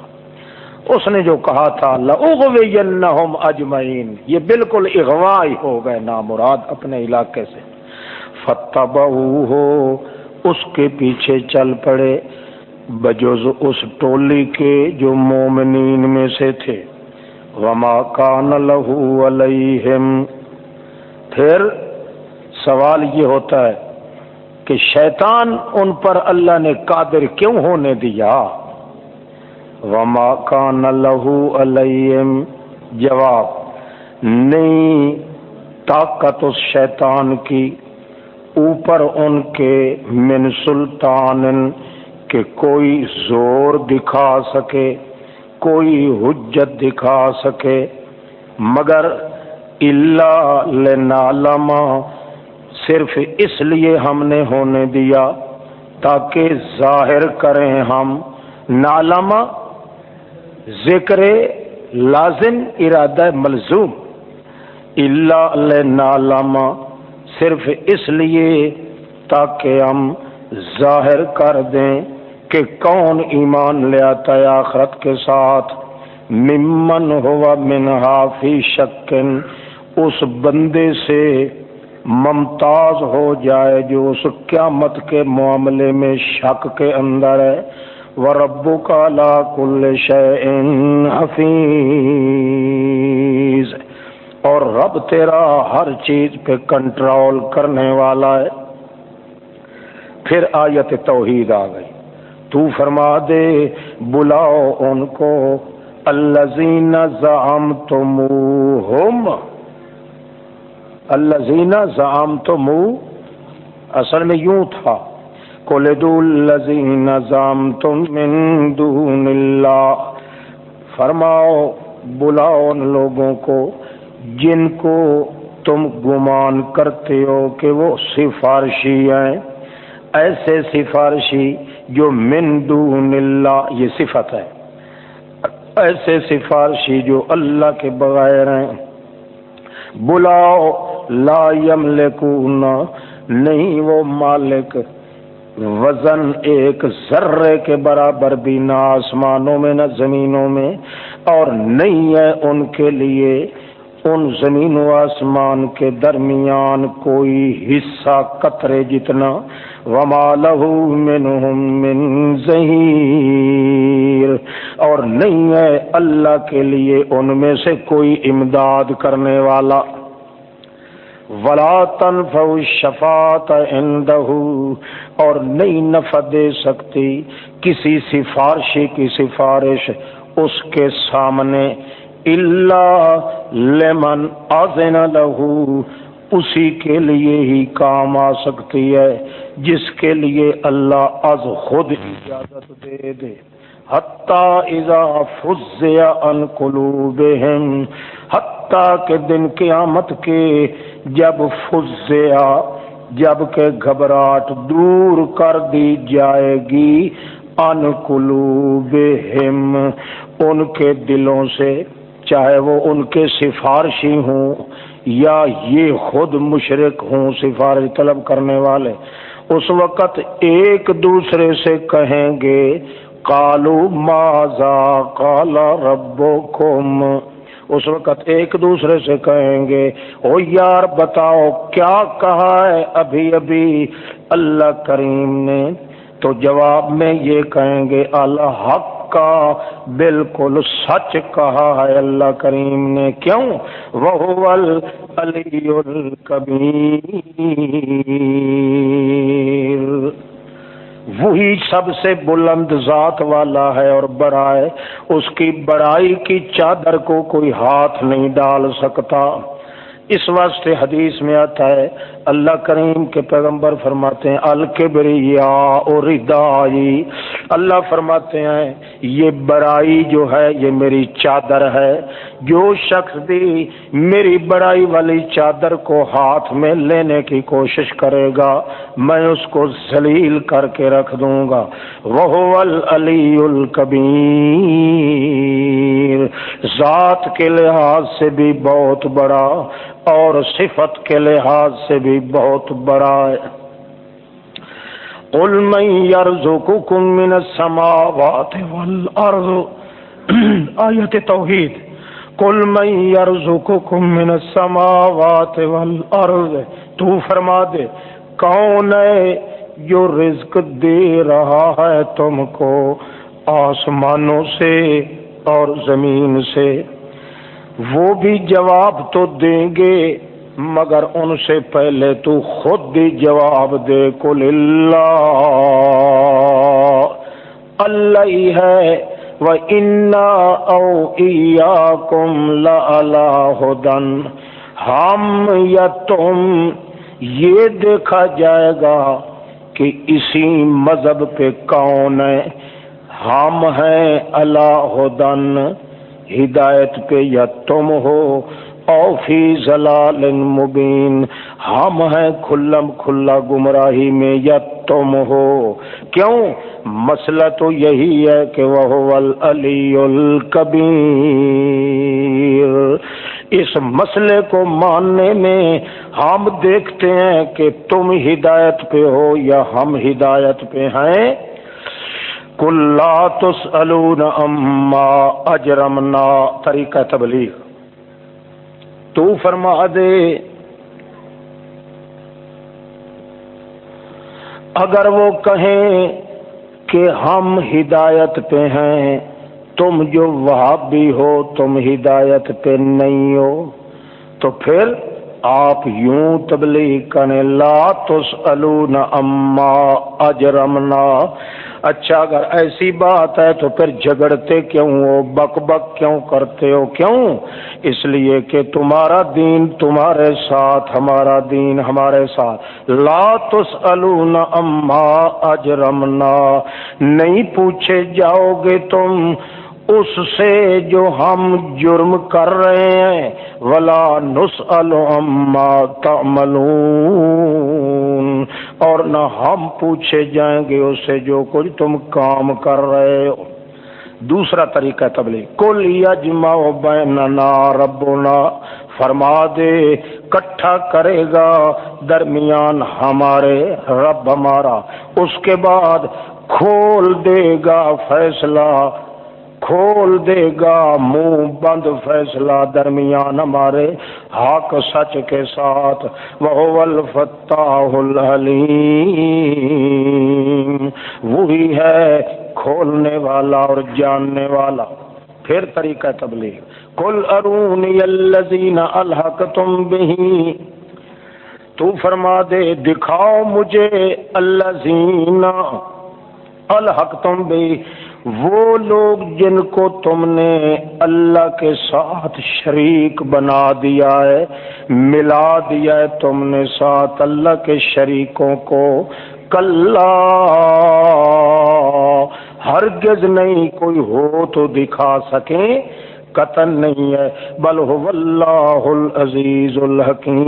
اس نے جو کہا تھا، لَأُغْوِيَنَّهُمْ اجمعین یہ بالکل اغوا ہی ہو گئے نامراد اپنے علاقے سے۔ فتبعوہ اس کے پیچھے چل پڑے بجوز اس ٹولی کے جو مومنین میں سے تھے۔ وما کان لہو علیہم پھر سوال یہ ہوتا ہے کہ شیطان ان پر اللہ نے قادر کیوں ہونے دیا؟ وما کان لہو علیہم جواب، نہیں طاقت اس شیطان کی اوپر ان کے من سلطان کہ کوئی زور دکھا سکے، کوئی حجت دکھا سکے، مگر اللہ لنعلم صرف اس لیے ہم نے ہونے دیا تاکہ ظاہر کریں ہم نالم ذکر لازم ارادہ ملزوم اللہ لنعلم صرف اس لیے تاکہ ہم ظاہر کر دیں کہ کون ایمان لے آتا ہے آخرت کے ساتھ ممن ہوا منہا فی شکن اس بندے سے ممتاز ہو جائے جو اس قیامت کے معاملے میں شک کے اندر ہے۔ وہ ربو کا لا کل شعین حفیظ۔ اور رب تیرا ہر چیز پہ کنٹرول کرنے والا ہے۔ پھر آیت توحید آ گئی۔ تو فرما دے، بلاؤ ان کو۔ الزین زام تو منہ زام تو اصل میں یوں تھا۔ کولد الزین زام تم اللہ۔ فرماؤ، بلاؤ ان لوگوں کو جن کو تم گمان کرتے ہو کہ وہ سفارشی ہیں۔ ایسے سفارشی جو من دون اللہ، یہ صفت ہے۔ ایسے سفارشی جو اللہ کے بغیر ہیں۔ بلاؤ لا یملکون، نہیں وہ مالک، وزن ایک ذرے کے برابر بھی نہ آسمانوں میں نہ زمینوں میں، اور نہیں ہے ان کے لیے، ان زمین و آسمان کے درمیان کوئی حصہ قطرے جتنا، وما له منهم من ظہیر اور نہیں ہے اللہ کے لیے ان میں سے کوئی امداد کرنے والا۔ ولا تنفع الشفاعت عنده، اور نہیں نفع دے سکتی کسی سفارشی کی سفارش اس کے سامنے اللہ لمن اذن له، اسی کے لیے ہی کام آ سکتی ہے، جس کے لیے اللہ از خود اجازت دے دے۔ اذا فزع ان قلوبهم حتی کے دن قیامت کے جب فزع جبکہ گھبراہٹ دور کر دی جائے گی۔ ان قلوبهم ان کے دلوں سے، چاہے وہ ان کے سفارشی ہوں یا یہ خود مشرق ہوں سفارش طلب کرنے والے۔ اس وقت ایک دوسرے سے کہیں گے کالو ماضا کالا ربو کم اس وقت ایک دوسرے سے کہیں گے، او یار بتاؤ، کیا کہا ہے ابھی ابھی؟ اللہ کریم نے تو جواب میں یہ کہیں گے، الحق کا بالکل سچ کہا ہے اللہ کریم نے۔ کیوں؟ وہ علی وہی سب سے بلند ذات والا ہے اور بڑا ہے اس کی بڑائی کی چادر کو کوئی ہاتھ نہیں ڈال سکتا۔ اس واسطے حدیث میں آتا ہے اللہ کریم کے پیغمبر فرماتے ہیں الکبریا اور اللہ فرماتے ہیں، یہ بڑائی جو ہے، یہ میری چادر ہے۔ جو شخص بھی میری بڑائی والی چادر کو ہاتھ میں لینے کی کوشش کرے گا، میں اس کو ذلیل کر کے رکھ دوں گا۔ وہ علی الکبیر۔ ذات کے لحاظ سے بھی بہت بڑا اور صفت کے لحاظ سے بھی بہت بڑا ہے۔ قل من يرزقكم من السماوات والارض <clears throat> آیت توحید۔ قل من يرزقكم من السماوات والارض تو فرما دے، کون ہے جو رزق دے رہا ہے تم کو آسمانوں سے اور زمین سے؟ وہ بھی جواب تو دیں گے۔ مگر ان سے پہلے تو خود بھی جواب دے کل اللہ۔ اللہ ہے وہ انا او کم لدن ہم یا تم، یہ دیکھا جائے گا کہ اسی مذہب پہ کون ہے۔ ہم ہیں اللہ دن ہدایت پہ یا تم ہو اوفی ضلال مبین۔ ہم ہیں کھلم کھلا گمراہی میں یا تم ہو۔ کیوں؟ مسئلہ تو یہی ہے کہ وہ علی الکبیر۔ اس مسئلے کو ماننے میں ہم دیکھتے ہیں کہ تم ہدایت پہ ہو یا ہم ہدایت پہ ہیں۔ کلا تسألون اما اجرمنا۔ طریقہ تبلیغ۔ تو فرما دے۔ اگر وہ کہیں کہ ہم ہدایت پہ ہیں، تم جو وہاں بھی ہو، تم ہدایت پہ نہیں ہو، تو پھر آپ یوں تبلیغ کریں۔ لا تسألون اما اجرمنا۔ اچھا اگر ایسی بات ہے تو پھر جھگڑتے کیوں ہو؟ بک بک کیوں کرتے ہو؟ کیوں؟ اس لیے کہ تمہارا دین تمہارے ساتھ، ہمارا دین ہمارے ساتھ۔ لا تسألون اما اجرمنا۔ نہیں پوچھے جاؤ گے تم اس سے جو ہم جرم کر رہے ہیں، ولا نس تعملون۔ اور نہ ہم پوچھے جائیں گے اس سے جو کچھ تم کام کر رہے ہو۔ دوسرا طریقہ تبلیغ۔ کل یجما بیننا ربنا۔ فرما دے کٹھا کرے گا درمیان ہمارے رب ہمارا۔ اس کے بعد کھول دے گا فیصلہ۔ کھول دے گا، منہ بند، فیصلہ درمیان ہمارے حق سچ کے ساتھ۔ وہ الفتاح العلیم وہی ہے کھولنے والا اور جاننے والا۔ پھر طریقہ تبلیغ۔ کل ارونی الزین الحق تم بھی تو فرما دے، دکھاؤ مجھے اللہ زینا الحق تم بھی وہ لوگ جن کو تم نے اللہ کے ساتھ شریک بنا دیا ہے، ملا دیا ہے تم نے ساتھ اللہ کے شریکوں کو۔ کل ہرگز نہیں کوئی ہو تو دکھا سکیں قتل نہیں ہے۔ بل ہو اللہ العزیز الحکیم۔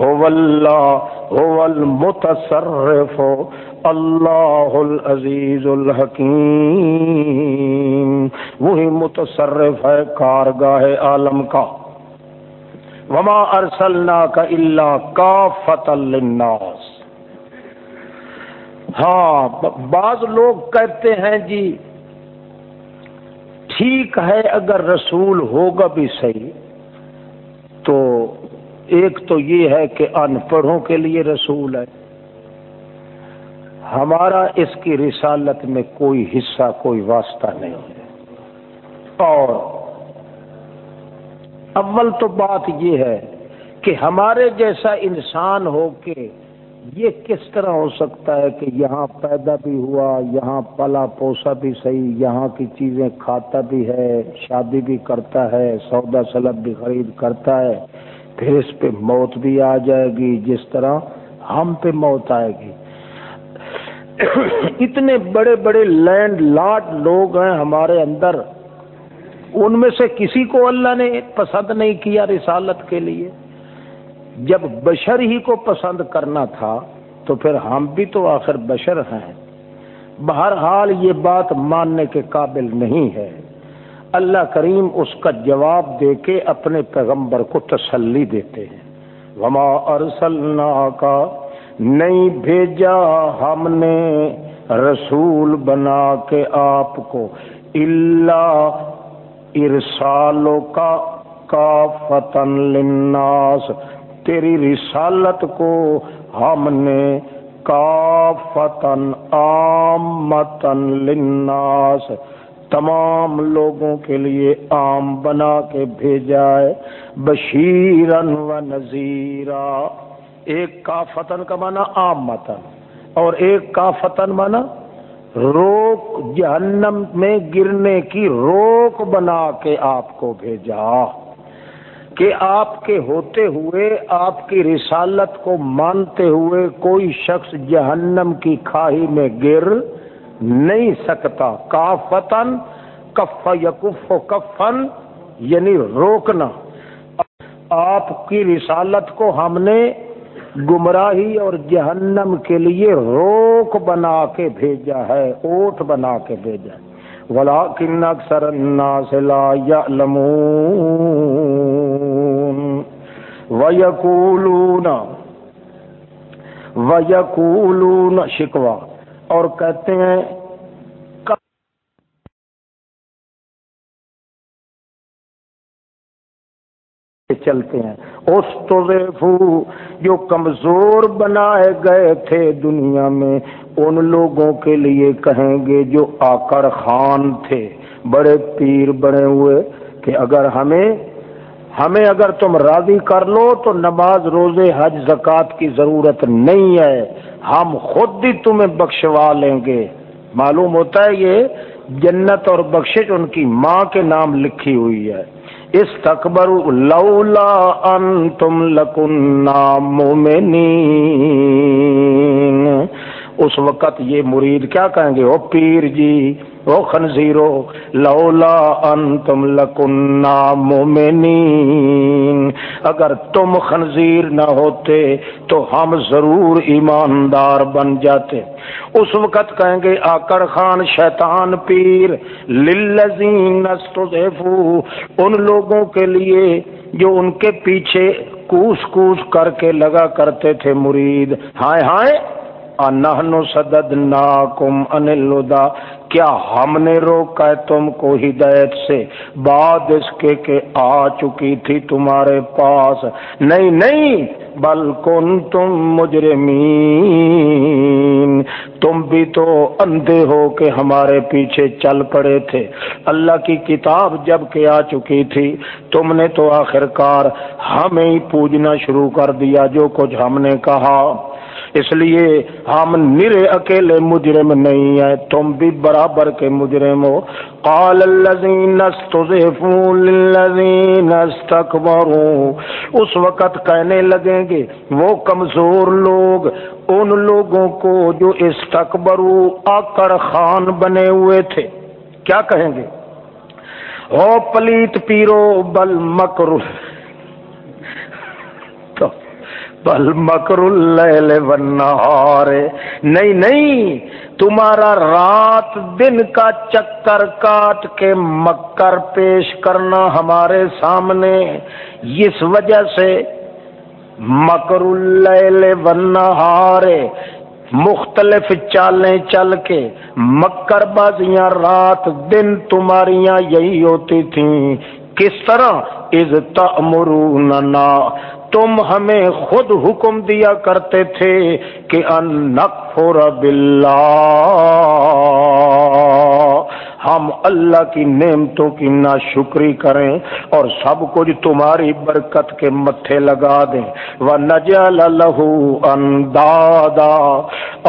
ہو اللہ، ہو المتصرف۔ اللہ العزیز الحکیم۔ وہی متصرف ہے کارگاہ عالم کا۔ وما ارسلنا کا اللہ کا الناس ہاں بعض لوگ کہتے ہیں جی ٹھیک ہے اگر رسول ہوگا بھی صحیح، تو ایک تو یہ ہے کہ ان پڑھوں کے لیے رسول ہے۔ ہمارا اس کی رسالت میں کوئی حصہ، کوئی واسطہ نہیں۔ ہے اور اول تو بات یہ ہے کہ ہمارے جیسا انسان ہو کے یہ کس طرح ہو سکتا ہے کہ یہاں پیدا بھی ہوا، یہاں پلا پوسا بھی صحیح، یہاں کی چیزیں کھاتا بھی ہے، شادی بھی کرتا ہے، سودا سلب بھی خرید کرتا ہے، پھر اس پہ موت بھی آ جائے گی، جس طرح ہم پہ موت آئے گی۔ <coughs> اتنے بڑے بڑے لینڈ لاٹ لوگ ہیں ہمارے اندر، ان میں سے کسی کو اللہ نے پسند نہیں کیا رسالت کے لیے۔ جب بشر ہی کو پسند کرنا تھا، تو پھر ہم بھی تو آخر بشر ہیں۔ بہرحال یہ بات ماننے کے قابل نہیں ہے۔ اللہ کریم اس کا جواب دے کے اپنے پیغمبر کو تسلی دیتے ہیں۔ وما ارسلنا کا نہیں بھیجا ہم نے رسول بنا کے آپ کو اللہ ارسالوں کا کا فتن لناس تیری رسالت کو ہم نے کافتن عام متن لناس تمام لوگوں کے لیے عام بنا کے بھیجا ہے بشیرن و نذیرا۔ ایک کا فتن کا مانا عام متن اور ایک کا فتن مانا روک جہنم میں گرنے کی روک بنا کے آپ کو بھیجا کہ آپ کے ہوتے ہوئے، آپ کی رسالت کو مانتے ہوئے کوئی شخص جہنم کی کھائی میں گر نہیں سکتا۔ کافتن کف یقف و کفن یعنی روکنا۔ آپ کی رسالت کو ہم نے گمراہی اور جہنم کے لیے روک بنا کے بھیجا ہے، اوٹ بنا کے بھیجا ہے۔ ولكن اکثر الناس لا يعلمون۔ ويقولون ويقولون شکوا اور کہتے ہیں چلتے ہیں۔ اس تو جو کمزور بنائے گئے تھے دنیا میں، ان لوگوں کے لیے کہیں گے جو آکر خان تھے۔ بڑے پیر بنے ہوئے کہ اگر ہمیں ہمیں اگر تم راضی کر لو تو نماز، روزے، حج زکات کی ضرورت نہیں ہے۔ ہم خود بھی تمہیں بخشوا لیں گے۔ معلوم ہوتا ہے یہ جنت اور بخشش ان کی ماں کے نام لکھی ہوئی ہے۔ اس تکبر لولا ان تم لکن مومنین اس وقت یہ مرید کیا کہیں گے؟ او پیر جی۔ او خنزیرو، لولا ان تم لکنا مومنین۔ اگر تم خنزیر نہ ہوتے تو ہم ضرور ایماندار بن جاتے۔ اس وقت کہیں گے، آکڑ خان، شیطان پیر، للذین استضعفوا ان لوگوں کے لیے جو ان کے پیچھے کوس کوس کر کے لگا کرتے تھے مرید۔ ہائے ہائے، انہنو سدد ناکم انلدا کیا ہم نے روکا ہے تم کو ہدایت سے؟ بعد اس کے کہ آ چکی تھی تمہارے پاس۔ نہیں نہیں، بل کن تم مجرمین۔ تم بھی تو اندھے ہو کے ہمارے پیچھے چل پڑے تھے۔ اللہ کی کتاب جبکہ آ چکی تھی، تم نے تو آخر کار ہمیں ہی پوجنا شروع کر دیا جو کچھ ہم نے کہا۔ اس لیے ہم نرے اکیلے مجرم نہیں ہیں، تم بھی برابر کے مجرم ہو۔ قال الذين استضعفوا للذين استكبروا اس وقت کہنے لگیں گے، وہ کمزور لوگ، ان لوگوں کو جو استکبرو آکڑ خان بنے ہوئے تھے۔ کیا کہیں گے؟ او پلیت پیرو، بل مکر بل مکر والنہار نہیں نہیں، تمہارا رات دن کا چکر کاٹ کے مکر پیش کرنا ہمارے سامنے۔ اس وجہ سے مکر اللیل والنہار مختلف چالیں چل کے مکر بازیاں رات دن تمہاریاں یہی ہوتی تھیں۔ کس طرح؟ از تأمروننا۔ تم ہمیں خود حکم دیا کرتے تھے کہ ان نقفر باللہ۔ ہم اللہ کی نعمتوں کی ناشکری کریں اور سب کچھ تمہاری برکت کے متھے لگا دیں۔ وہ نجل لہو اندادا۔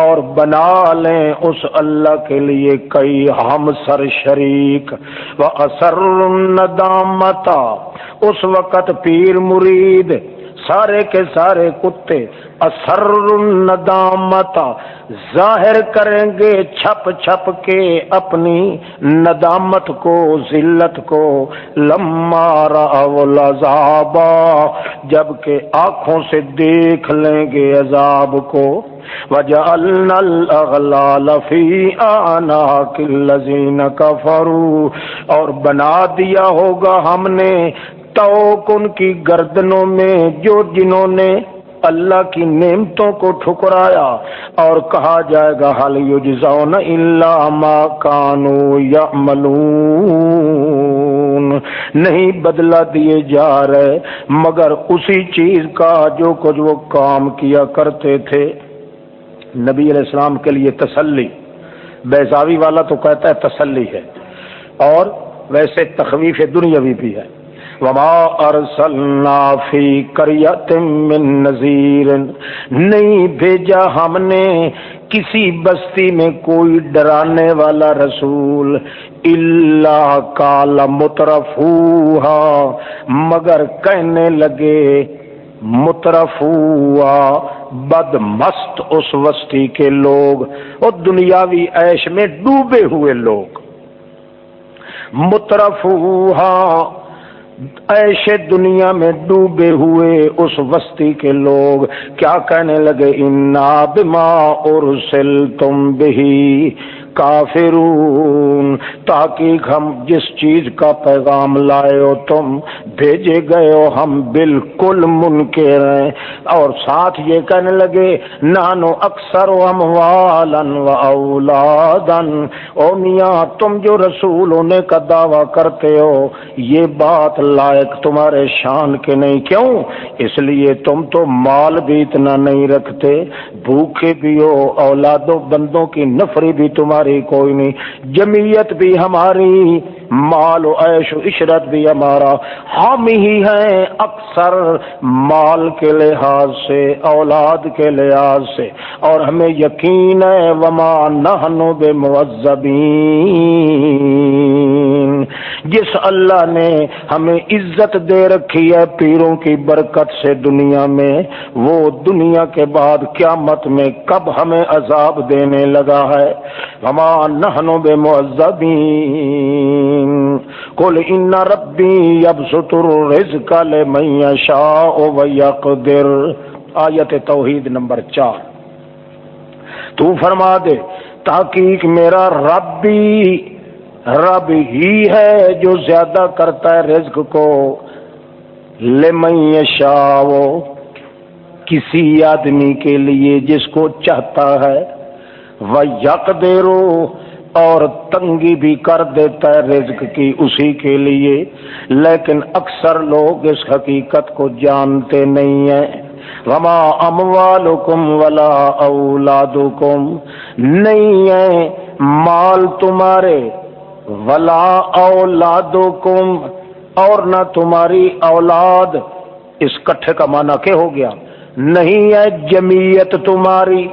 اور بنا لیں اس اللہ کے لیے کئی ہم سر شریک و اثر ندامتا اس وقت پیر مرید سارے کے سارے کتے اثر ندامتا ظاہر کریں گے چھپ چھپ کے اپنی ندامت کو، ذلت کو۔ لمارا لذابا جبکہ آنکھوں سے دیکھ لیں گے عذاب کو۔ وجعلنا الاغلال فی آناک الذین کفروا اور بنا دیا ہوگا ہم نے توک ان کی گردنوں میں جو جنہوں نے اللہ کی نعمتوں کو ٹھکرایا اور کہا جائے گا حل یجزون الا ما کانوا یعملون۔ نہیں بدلہ دیے جا رہے، مگر اسی چیز کا جو کچھ وہ کام کیا کرتے تھے۔ نبی علیہ السلام کے لیے تسلی بیزاوی والا تو کہتا ہے تسلی ہے۔ اور ویسے تخویف دنیاوی بھی ہے۔ وما ارسلنا فی قریت من نذیر نہیں بھیجا ہم نے کسی بستی میں کوئی ڈرانے والا رسول. اللہ کال مترفوہا مگر کہنے لگے مترفوا بد مست اس وسطی کے لوگ اور دنیاوی عیش میں ڈوبے ہوئے لوگ. مترفوہا ایشے دنیا میں ڈوبے ہوئے اس وسطی کے لوگ کیا کہنے لگے؟ انا بما ارسل تم بھی کافرون، تاکہ ہم جس چیز کا پیغام لائے ہو تم بھیجے گئے ہو، ہم بالکل منکر ہیں۔ اور ساتھ یہ کہنے لگے نانو اکثر اموالن و اولادن۔ او میاں، تم جو رسول ہونے کا دعویٰ کرتے ہو، یہ بات لائق تمہارے شان کے نہیں۔ کیوں؟ اس لیے تم تو مال بھی اتنا نہیں رکھتے، بھوکے بھی ہو، اولادوں بندوں کی نفری بھی تمہاری ہماری کوئی نہیں۔ جمعیت بھی ہماری، مال و عیش و عشرت بھی ہمارا۔ ہم ہی ہیں اکثر مال کے لحاظ سے، اولاد کے لحاظ سے۔ اور ہمیں یقین ہے، وما نہنو بے جس اللہ نے ہمیں عزت دے رکھی ہے پیروں کی برکت سے دنیا میں، وہ دنیا کے بعد قیامت میں کب ہمیں عذاب دینے لگا ہے۔ ہما نہنو بے معذبین کل ان ربی اب ستر رزق لمن یشاء و آیت توحید نمبر چار۔ تو فرما دے، تحقیق میرا رب بھی رب ہی ہے جو زیادہ کرتا ہے رزق کو۔ لمن یشاء، کسی آدمی کے لیے جس کو چاہتا ہے۔ وہ یک اور تنگی بھی کر دیتا ہے رزق کی اسی کے لیے۔ لیکن اکثر لوگ اس حقیقت کو جانتے نہیں ہیں۔ وما اموالکم ولا اولادکم۔ نہیں ہے مال تمہارے۔ ولا اولادکم اور نہ تمہاری اولاد۔ اس کٹھے کا معنی کیا ہو گیا؟ نہیں ہے جمیت تمہاری۔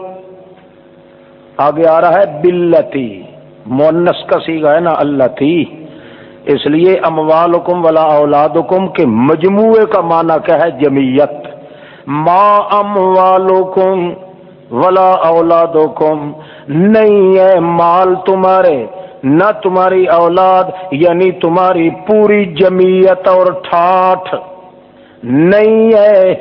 آگے آ رہا ہے بلتی۔ مونس کا سیگا ہے نا اللہ تھی اس لیے اموال حکم ولا اولاد حکم کے مجموعے کا معنی کیا ہے جمیت ماں اموال حکم ولا اولاد حکم نہیں ہے مال تمہارے۔ نہ تمہاری اولاد یعنی تمہاری پوری جمیت اور ٹھاٹ نہیں ہے۔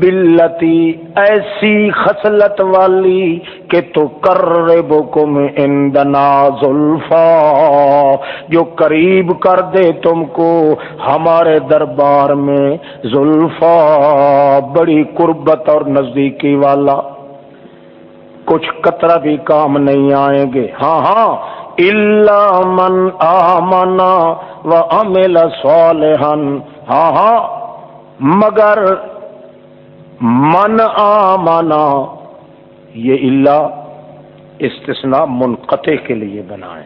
بلتی ایسی خصلت والی کہ تو کر بکم اندنا زلفا جو قریب کر دے تم کو ہمارے دربار میں زلفا۔ بڑی قربت اور نزدیکی والا، کچھ قطرہ بھی کام نہیں آئیں گے۔ ہاں ہاں اللہ من آمنا و عمل صالحن ہاں ہاں مگر من آمانا یہ اللہ استثناء منقطع کے لیے بنائے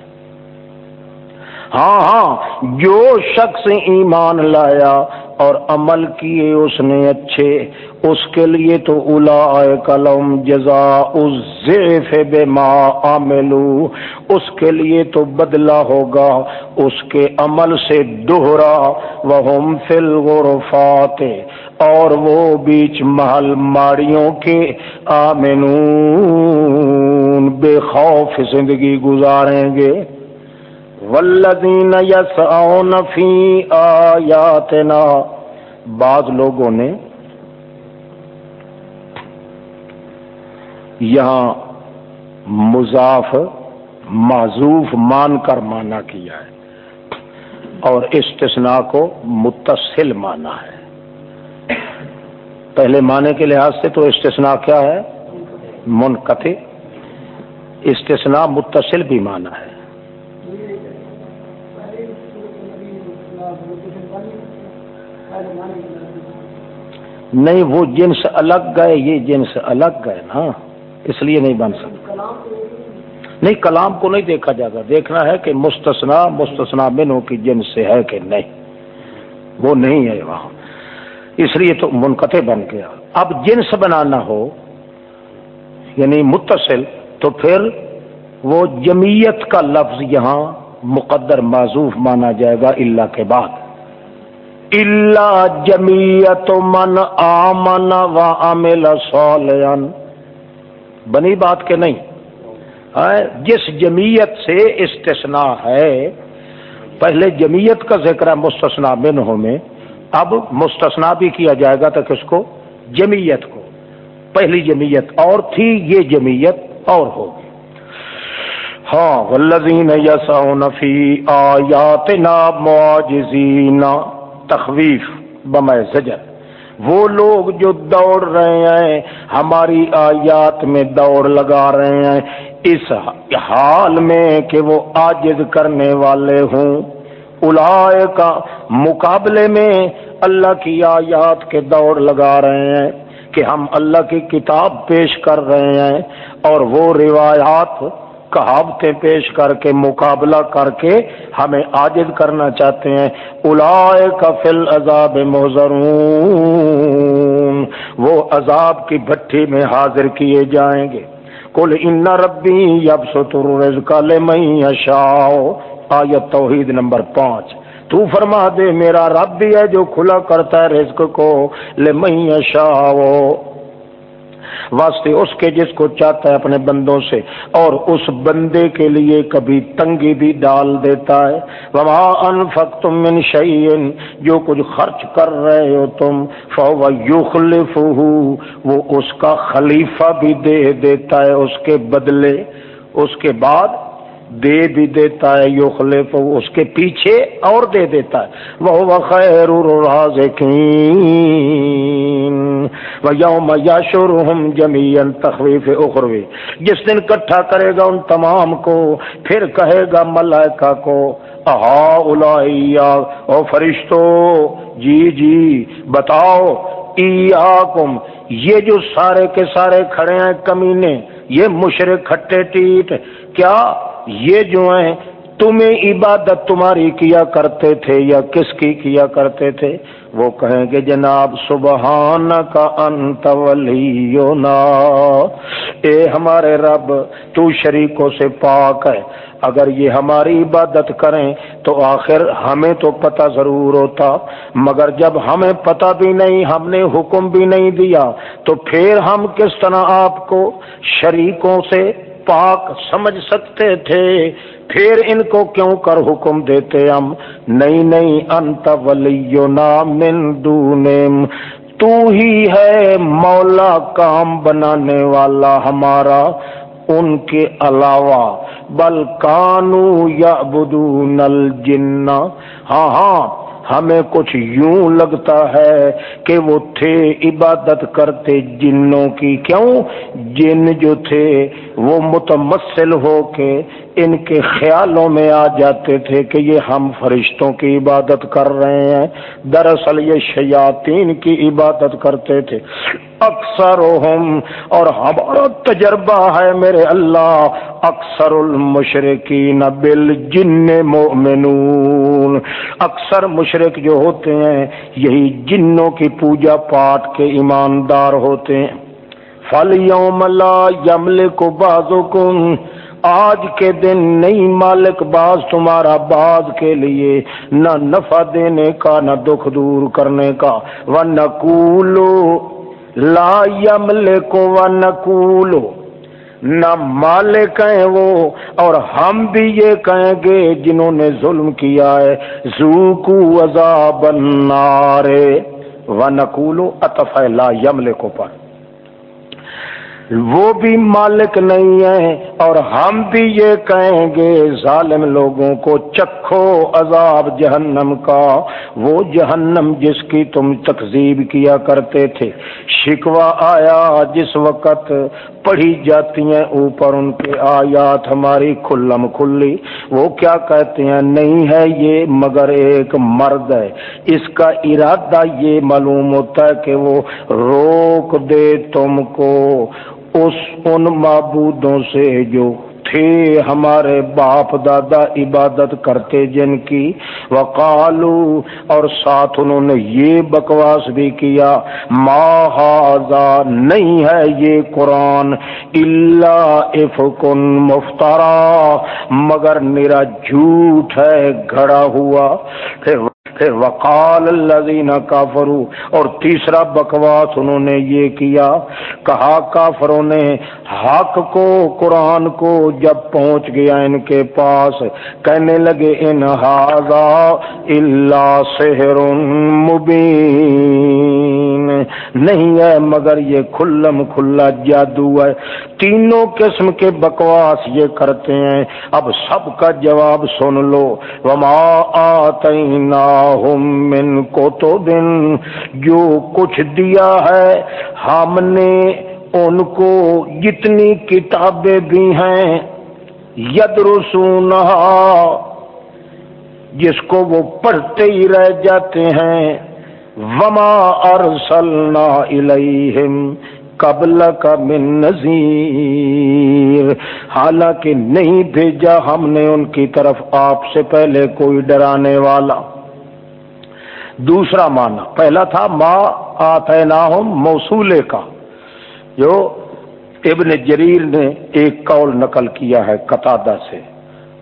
ہاں ہاں جو شخص ایمان لایا اور عمل کیے اس نے اچھے۔ اس کے لیے تو الا کلم جزا اس بے ماں عاملو اس کے لیے تو بدلہ ہوگا۔ اس کے عمل سے دوہرا۔ وہ فل غرفات اور وہ بیچ محل ماڑیوں کے آمنون۔ بے خوف زندگی گزاریں گے۔ ولدین یسعون فی آیاتنا۔ بعض لوگوں نے یہاں مضاف، معذوف، مان کر مانا کیا ہے اور استثناء کو متصل مانا ہے۔ پہلے معنی کے لحاظ سے تو استثناء کیا ہے؟ منقطع۔ استثناء متصل بھی مانا ہے۔ نہیں، وہ جنس الگ گئے یہ جنس الگ گئے نا۔ اس لیے نہیں بن سکتا۔ نہیں، کلام کو نہیں دیکھا جاتا۔ دیکھنا ہے کہ مستثنا مستثنا منوں کی جنس سے ہے کہ نہیں۔ وہ نہیں ہے وہاں۔ اس لیے تو منقطع بن گیا۔ اب جنس بنانا ہو یعنی متصل، تو پھر وہ جمیت کا لفظ یہاں مقدر معذوف مانا جائے گا اللہ کے بعد۔ اللہ جمیت من آمن و عمل صالحا۔ بنی بات کے نہیں۔ جس جمیت سے استثناء ہے، پہلے جمیت کا ذکر ہے مستثنا منہوں میں، اب مستثنا بھی کیا جائے گا تو کس کو جمیت کو۔ پہلی جمیت اور تھی، یہ جمیت اور ہوگی۔ ہاں والذین یسعون فی آیاتنا معاجزین۔ تخویف بم زجر۔ وہ لوگ جو دوڑ رہے ہیں، ہماری آیات میں دوڑ لگا رہے ہیں۔ اس حال میں کہ وہ آجز کرنے والے ہوں۔ الائے کا مقابلے میں اللہ کی آیات کے دوڑ لگا رہے ہیں کہ ہم اللہ کی کتاب پیش کر رہے ہیں اور وہ روایات کہاوتیں پیش کر کے، مقابلہ کر کے ہمیں عاجز کرنا چاہتے ہیں۔ الائے کا فل عذاب موزرون وہ عذاب کی بھٹی میں حاضر کیے جائیں گے۔ کل ان ربی یب ستر رزق لمن یشاء، آیت توحید نمبر پانچ۔ تو فرما دے، میرا رب بھی ہے جو کھلا کرتا ہے رزق کو، لمن یشاء۔ واسطے اس کے جس کو چاہتا ہے اپنے بندوں سے، اور اس بندے کے لیے کبھی تنگی بھی ڈال دیتا ہے۔ وما انفق تم من شعین جو کچھ خرچ کر رہے ہو تم فو یخلف وہ اس کا خلیفہ بھی دے دیتا ہے اس کے بدلے۔ اس کے بعد دے بھی دیتا ہے یو خلیف اس کے پیچھے اور دے دیتا ہے۔ وہ خیر یوم یاشر ہم جمی تخویف اخروی جس دن کٹھا کرے گا ان تمام کو، پھر کہے گا ملائکہ کو، اہا الا او فرشتو جی جی بتاؤ، ایاکم، یہ جو سارے کے سارے کھڑے ہیں کمینے، یہ مشرق کھٹے ٹیٹ، کیا یہ جو ہیں، تمہیں عبادت تمہاری کیا کرتے تھے یا کس کی کیا کرتے تھے؟ وہ کہیں گے، جناب سبحان کا انت ولینا۔ اے ہمارے رب، تو شریکوں سے پاک ہے۔ اگر یہ ہماری عبادت کریں، تو آخر ہمیں تو پتہ ضرور ہوتا۔ مگر جب ہمیں پتہ بھی نہیں، ہم نے حکم بھی نہیں دیا، تو پھر ہم کس طرح آپ کو شریکوں سے پاک سمجھ سکتے تھے۔ پھر ان کو کیوں کر حکم دیتے ہم؟ نہیں نہیں انت ولینا من دونم۔ تو ہی ہے مولا کام بنانے والا ہمارا۔ ان کے علاوہ بل کانو یا بدون الجن ہاں ہاں ہمیں کچھ یوں لگتا ہے کہ وہ تھے عبادت کرتے جنوں کی۔ کیوں؟ جن جو تھے وہ متمثل ہو کے ان کے خیالوں میں آ جاتے تھے کہ یہ ہم فرشتوں کی عبادت کر رہے ہیں۔ دراصل یہ شیاطین کی عبادت کرتے تھے۔ اکثر اور ہمارا تجربہ ہے میرے اللہ، اکثر المشرقین بل جن مومنون اکثر مشرق جو ہوتے ہیں، یہی جنوں کی پوجا پاٹ کے ایماندار ہوتے ہیں۔ فل یوم لا یمل کو بازو آج کے دن نہیں مالک باز تمہارا باز کے لیے، نہ نفع دینے کا، نہ دکھ دور کرنے کا۔ وہ نقولو لا یمل کو و نقولو نہ مالک ہیں وہ، اور ہم بھی یہ کہیں گے جنہوں نے ظلم کیا ہے۔ زوکو عذاب النار۔ و نقولو اطف لا یمل کو پر۔ وہ بھی مالک نہیں ہے اور ہم بھی یہ کہیں گے، ظالم لوگوں کو چکھو عذاب جہنم کا۔ وہ جہنم جس کی تم تقزیب کیا کرتے تھے۔ شکوا آیا جس وقت پڑھی جاتی ہیں اوپر ان کے آیات، ہماری کھلم کھلی۔ وہ کیا کہتے ہیں؟ نہیں ہے یہ، مگر ایک مرد ہے۔ اس کا ارادہ یہ معلوم ہوتا ہے کہ وہ روک دے تم کو۔ اس ان معبودوں سے جو تھے ہمارے باپ دادا عبادت کرتے جن کی وقالو اور ساتھ انہوں نے یہ بکواس بھی کیا ماہذا نہیں ہے یہ قرآن اللہ افکن مفترا، مگر میرا جھوٹ ہے، گھڑا ہوا، پھر پھر وقال الذین کافروا، اور تیسرا بکواس انہوں نے یہ کیا، کہا کافروں نے، حق کو، قرآن کو جب پہنچ گیا ان کے پاس، کہنے لگے ان ہاضا اللہ سحر مبین۔ نہیں ہے، مگر یہ کھلم کھلا جادو ہے۔ تینوں قسم کے بکواس یہ کرتے ہیں۔ اب سب کا جواب سن لو۔ وما آتینا من کو دن جو کچھ دیا ہے، ہم نے ان کو جتنی کتابیں بھی ہیں ید جس کو وہ پڑھتے ہی رہ جاتے ہیں۔ وما ارسلنا الیہم قبل کا من نذیر حالانکہ نہیں بھیجا ہم نے ان کی طرف آپ سے پہلے کوئی ڈرانے والا۔ دوسرا معنی، پہلا تھا ما آتے موصولے کا۔ جو ابن جریر نے ایک قول نقل کیا ہے قطع سے۔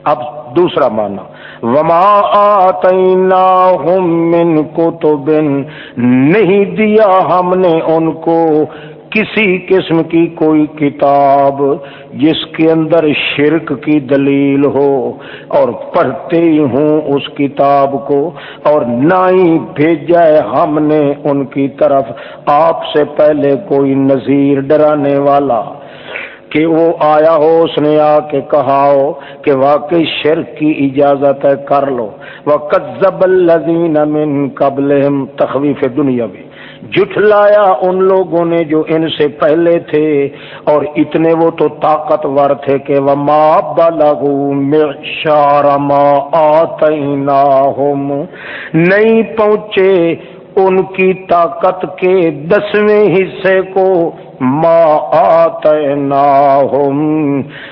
اب دوسرا معنی۔ وما آتینا من کو تو نہیں دیا ہم نے ان کو کسی قسم کی کوئی کتاب جس کے اندر شرک کی دلیل ہو، اور پڑھتے ہی ہوں اس کتاب کو، اور نہ ہی بھیجا ہے ہم نے ان کی طرف۔ آپ سے پہلے کوئی نظیر ڈرانے والا کہ وہ آیا ہو، اس نے آ کے کہا ہو کہ واقعی شرک کی اجازت ہے، کر لو۔ وہ قزب الزین قبل تخویف دنیا بھی۔ جٹلایا ان لوگوں نے جو ان سے پہلے تھے، اور اتنے وہ تو طاقتور تھے کہ وہ ماں بلغو شار نہیں پہنچے ان کی طاقت کے دسویں حصے کو ماں آتینا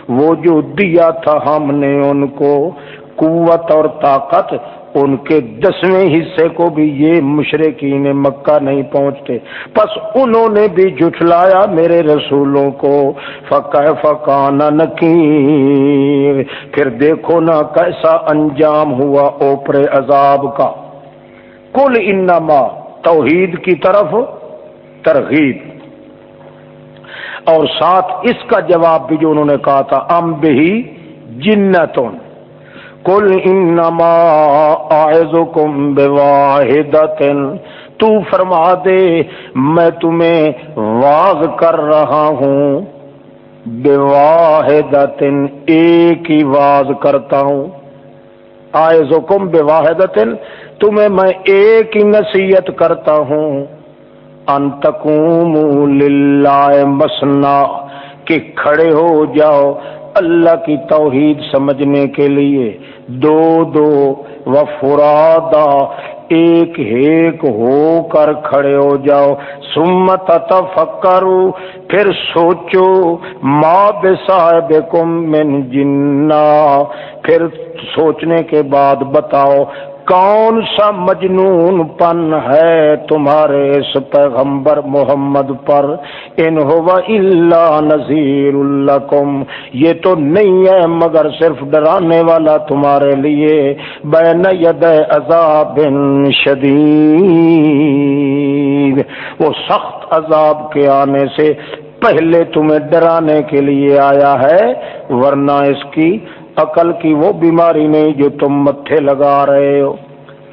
وہ جو دیا تھا ہم نے ان کو، قوت اور طاقت ان کے دسویں حصے کو بھی یہ مشرقین مکہ نہیں پہنچتے۔ بس انہوں نے بھی جٹلایا میرے رسولوں کو۔ فقہ فقان نکیر پھر دیکھو نا کیسا انجام ہوا اوپر عذاب کا۔ کل انما توحید کی طرف ترغیب۔ اور ساتھ اس کا جواب بھی جو انہوں نے کہا تھا، ام بھی جنتوں کل انما اعظکم بواحدت تو فرما دے، میں تمہیں واز کر رہا ہوں۔ بواحدت ایک ہی واز کرتا ہوں۔ آئے زکم بے تمہیں میں ایک ہی نصیحت کرتا ہوں۔ انتقوم للہ مسنا، کہ کھڑے ہو جاؤ اللہ کی توحید سمجھنے کے لیے۔ دو دو و فرادا، ایک ایک ہو کر کھڑے ہو جاؤ۔ سمت تفکرو پھر سوچو ماں بے صاحب من جنا پھر سوچنے کے بعد بتاؤ کون سا مجنون پن ہے تمہارے اس پیغمبر محمد پر؟ ان اللہ نذیر الکم یہ تو نہیں ہے مگر صرف ڈرانے والا تمہارے لیے۔ بین ید عذاب شدید۔ وہ سخت عذاب کے آنے سے پہلے تمہیں ڈرانے کے لیے آیا ہے، ورنہ اس کی عقل کی وہ بیماری نہیں جو تم متھے لگا رہے ہو۔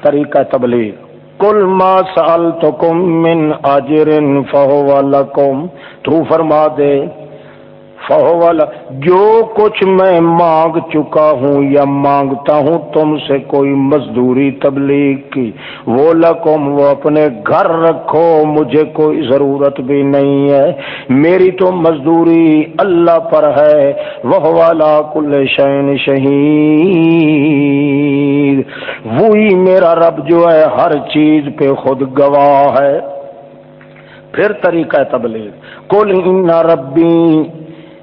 طریقہ تبلیغ۔ کل ما سال تو کم من آجر فہو لکم۔ تو فرما دے والا جو کچھ میں مانگ چکا ہوں یا مانگتا ہوں، تم سے کوئی مزدوری تبلیغ کی۔ وہ لکم، وہ اپنے گھر رکھو، مجھے کوئی ضرورت بھی نہیں ہے۔ میری تو مزدوری اللہ پر ہے۔ وہ والا کل شین شہید۔ وہی میرا رب جو ہے، ہر چیز پہ خود گواہ ہے۔ پھر طریقہ تبلیغ۔ کل ان ربی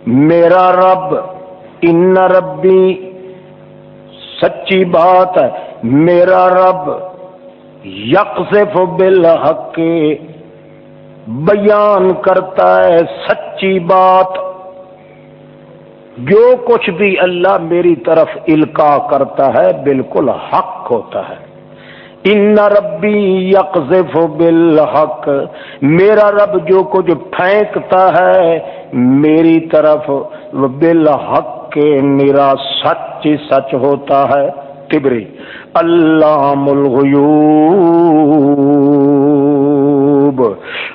میرا رب، ان ربی، سچی بات ہے، میرا رب یکسف بالحق، بیان کرتا ہے سچی بات۔ جو کچھ بھی اللہ میری طرف القا کرتا ہے، بالکل حق ہوتا ہے۔ ان ربی یکزف بالحق، میرا رب جو کچھ پھینکتا ہے میری طرف بالحق کے میرا سچ سچ ہوتا ہے۔ تبری اللہ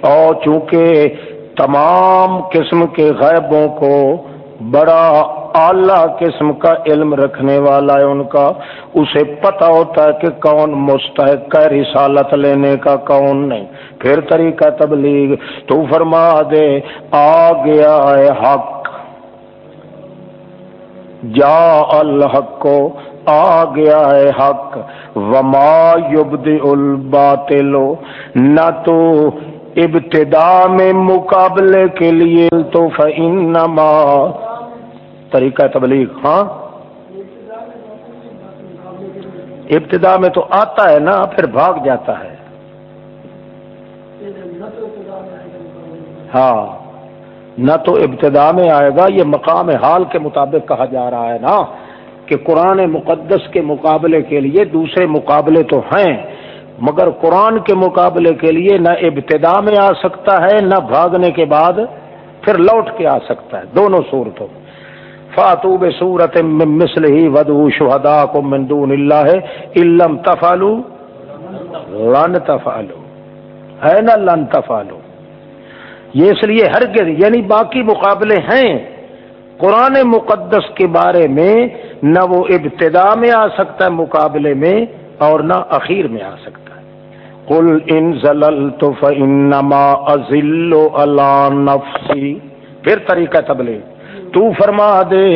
اور چونکہ تمام قسم کے غیبوں کو بڑا اعلی قسم کا علم رکھنے والا ہے ان کا۔ اسے پتا ہوتا ہے کہ کون مستحق ہے، رسالت لینے کا، کون نہیں۔ پھر طریقہ تبلیغ۔ تو فرما دے، آ گیا ہے حق۔ جا الحق کو، آ گیا ہے حق۔ وما یبد الباطلو نہ تو ابتدا میں مقابلے کے لیے۔ تو فنما طریقہ تبلیغ ہاں؟ ابتدا میں تو آتا ہے نا، پھر بھاگ جاتا ہے۔ ہاں نہ تو ابتدا میں آئے گا، یہ مقام حال کے مطابق کہا جا رہا ہے نا، کہ قرآن مقدس کے مقابلے کے لیے دوسرے مقابلے تو ہیں، مگر قرآن کے مقابلے کے لیے نہ ابتدا میں آ سکتا ہے، نہ بھاگنے کے بعد پھر لوٹ کے آ سکتا ہے، دونوں صورتوں فاتو بے صورت مسل ہی ودو شہدا کو مندون اللہ علم تفالو لن تفالو ہے نا لن تفالو یہ اس لیے ہر یعنی باقی مقابلے ہیں. قرآن مقدس کے بارے میں نہ وہ ابتدا میں آ سکتا ہے مقابلے میں اور نہ اخیر میں آ سکتا کل ان زلل تو فنما ازل اللہ نفسی. پھر طریقہ تبلے تو فرما دے،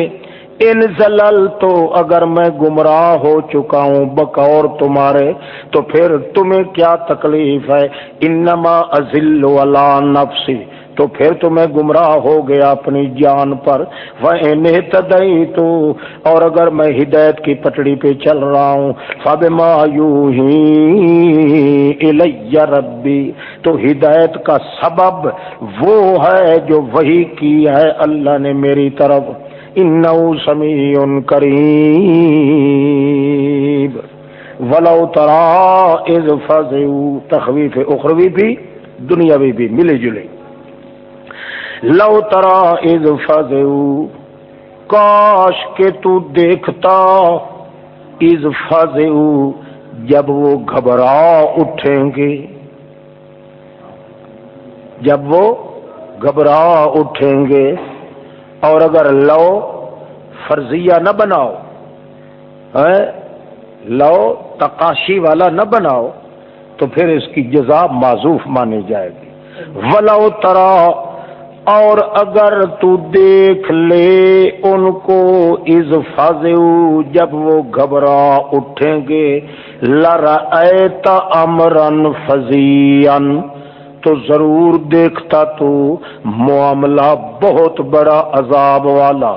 ان زلل تو اگر میں گمراہ ہو چکا ہوں بکور تمہارے، تو پھر تمہیں کیا تکلیف ہے؟ انما ازل نفسی۔ تو پھر تو میں گمراہ ہو گیا اپنی جان پر۔ وہ تدئی تو اور اگر میں ہدایت کی پٹڑی پہ چل رہا ہوں فب مایو ہی ربی تو ہدایت کا سبب وہ ہے جو وہی کی ہے اللہ نے میری طرف۔ ان سمی ان ولو ترا از فض تخویف اخروی بھی، دنیاوی بھی، ملے جلے۔ لو ترا از فض کاش کے تو دیکھتا از فض جب وہ گھبرا اٹھیں گے۔ جب وہ گھبرا اٹھیں گے۔ اور اگر لو فرضیہ نہ بناؤ لو تقاشی والا نہ بناؤ، تو پھر اس کی جزا معذوف مانی جائے گی۔ ولو ترا اور اگر تو دیکھ لے ان کو از فضو جب وہ گھبرا اٹھیں گے۔ لرا امرن فضین تو ضرور دیکھتا تو معاملہ بہت بڑا عذاب والا۔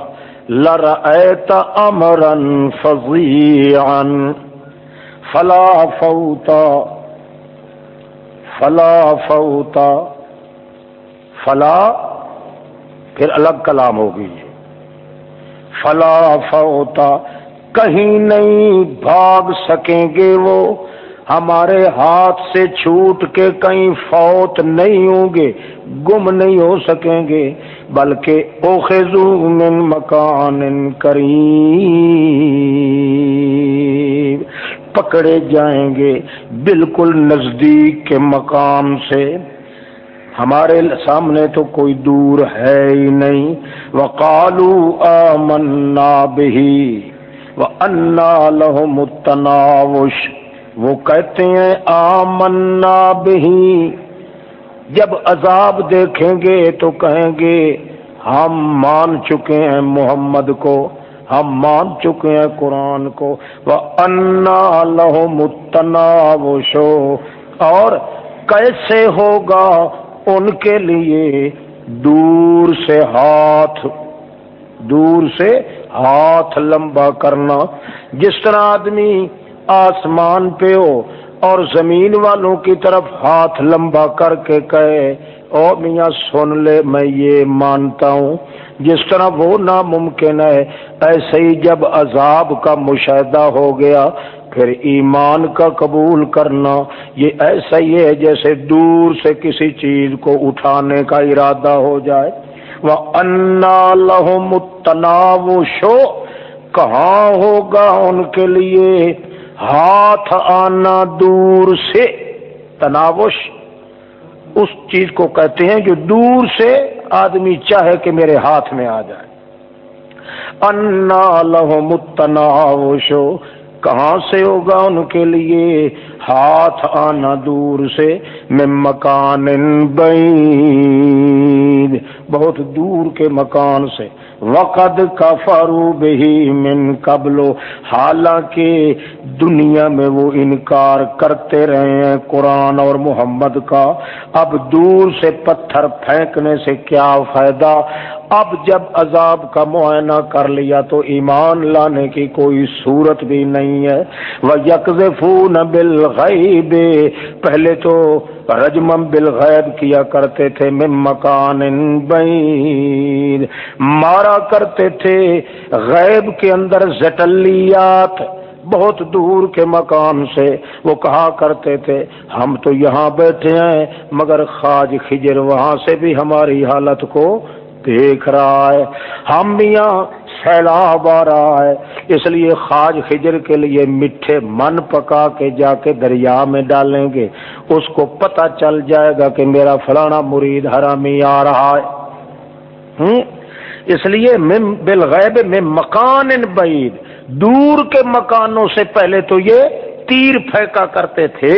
لر امرن فضین فلا فوتا فلا فوتا فلا پھر الگ کلام ہوگی فلا فوتا کہیں نہیں بھاگ سکیں گے وہ۔ ہمارے ہاتھ سے چھوٹ کے کہیں فوت نہیں ہوں گے، گم نہیں ہو سکیں گے، بلکہ اوخذو من مکان کریم پکڑے جائیں گے بالکل نزدیک کے مقام سے۔ ہمارے سامنے تو کوئی دور ہے ہی نہیں۔ وقالو آمنا بہی وہ انا لہو متناوش وہ کہتے ہیں آمنا بہی۔ جب عذاب دیکھیں گے تو کہیں گے ہم مان چکے ہیں محمد کو، ہم مان چکے ہیں قرآن کو۔ وہ انا لہو متناوشو اور کیسے ہوگا؟ ان کے لیے دور سے ہاتھ، دور سے ہاتھ لمبا کرنا۔ جس طرح آدمی آسمان پہ ہو اور زمین والوں کی طرف ہاتھ لمبا کر کے کہے، او میاں، سن لے، میں یہ مانتا ہوں۔ جس طرح وہ ناممکن ہے، ایسے ہی جب عذاب کا مشاہدہ ہو گیا پھر ایمان کا قبول کرنا، یہ ایسا ہی ہے جیسے دور سے کسی چیز کو اٹھانے کا ارادہ ہو جائے۔ وہ انا لہم شو کہاں ہوگا ان کے لیے؟ ہاتھ آنا دور سے۔ تناوش، اس چیز کو کہتے ہیں جو دور سے آدمی چاہے کہ میرے ہاتھ میں آ جائے۔ انا لہم التناوشو کہاں سے ہوگا ان کے لیے؟ ہاتھ آنا دور سے، میں مکان بعید۔ بہت دور کے مکان سے۔ وقد کا بہی من قبلو حالانکہ دنیا میں وہ انکار کرتے رہے ہیں قرآن اور محمد کا۔ اب دور سے پتھر پھینکنے سے کیا فائدہ؟ اب جب عذاب کا معائنہ کر لیا تو ایمان لانے کی کوئی صورت بھی نہیں ہے۔ وہ یکف بل پہلے تو رجمم بالغیب کیا کرتے تھے، من مکان بعید۔ مارا کرتے تھے غیب کے اندر زٹلیات۔ بہت دور کے مکان سے وہ کہا کرتے تھے، ہم تو یہاں بیٹھے ہیں، مگر خاج خجر وہاں سے بھی ہماری حالت کو دیکھ رہا ہے۔ ہم میاں سیلاب آ رہا ہے۔ اس لیے خاج خجر کے لیے میٹھے من پکا کے جا کے دریا میں ڈالیں گے۔ اس کو پتہ چل جائے گا کہ میرا فلانا مرید حرامی آ رہا ہے۔ اس لیے بالغیب میں مکان بعید دور کے مکانوں سے پہلے تو یہ تیر پھینکا کرتے تھے۔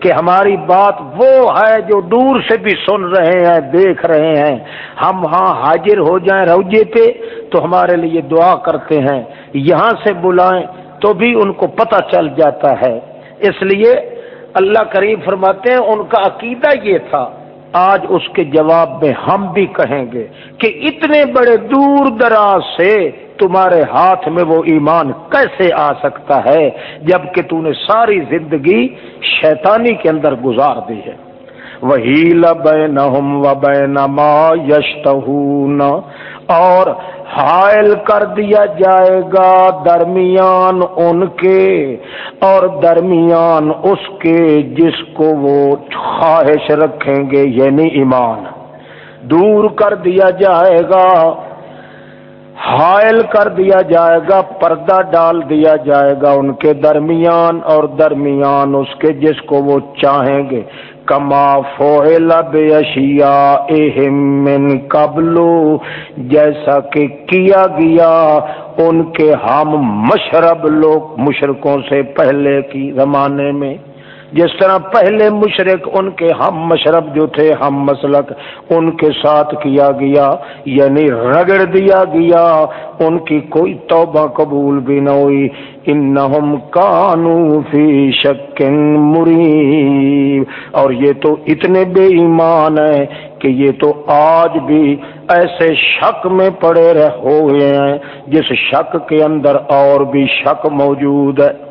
کہ ہماری بات وہ ہے جو دور سے بھی سن رہے ہیں، دیکھ رہے ہیں۔ ہم وہاں حاضر ہو جائیں روجے پہ تو ہمارے لیے دعا کرتے ہیں۔ یہاں سے بلائیں تو بھی ان کو پتہ چل جاتا ہے۔ اس لیے اللہ کریم فرماتے ہیں، ان کا عقیدہ یہ تھا، آج اس کے جواب میں ہم بھی کہیں گے کہ اتنے بڑے دور دراز سے تمہارے ہاتھ میں وہ ایمان کیسے آ سکتا ہے جبکہ تو نے ساری زندگی شیطانی کے اندر گزار دی ہے۔ وہی لبین و بین ما یشت اور حائل کر دیا جائے گا درمیان ان کے اور درمیان اس کے جس کو وہ خواہش رکھیں گے یعنی ایمان۔ دور کر دیا جائے گا حائل کر دیا جائے گا، پردہ ڈال دیا جائے گا ان کے درمیان اور درمیان اس کے جس کو وہ چاہیں گے۔ کما فوہل بے اشیا من قبلو جیسا کہ کیا گیا ان کے ہم مشرب لوگ مشرقوں سے پہلے کی زمانے میں۔ جس طرح پہلے مشرق ان کے ہم مشرب جو تھے، ہم مسلک، ان کے ساتھ کیا گیا یعنی رگڑ دیا گیا، ان کی کوئی توبہ قبول بھی نہ ہوئی۔ انہم کانو فی شک مری اور یہ تو اتنے بے ایمان ہیں کہ یہ تو آج بھی ایسے شک میں پڑے رہ ہو گئے ہیں، جس شک کے اندر اور بھی شک موجود ہے۔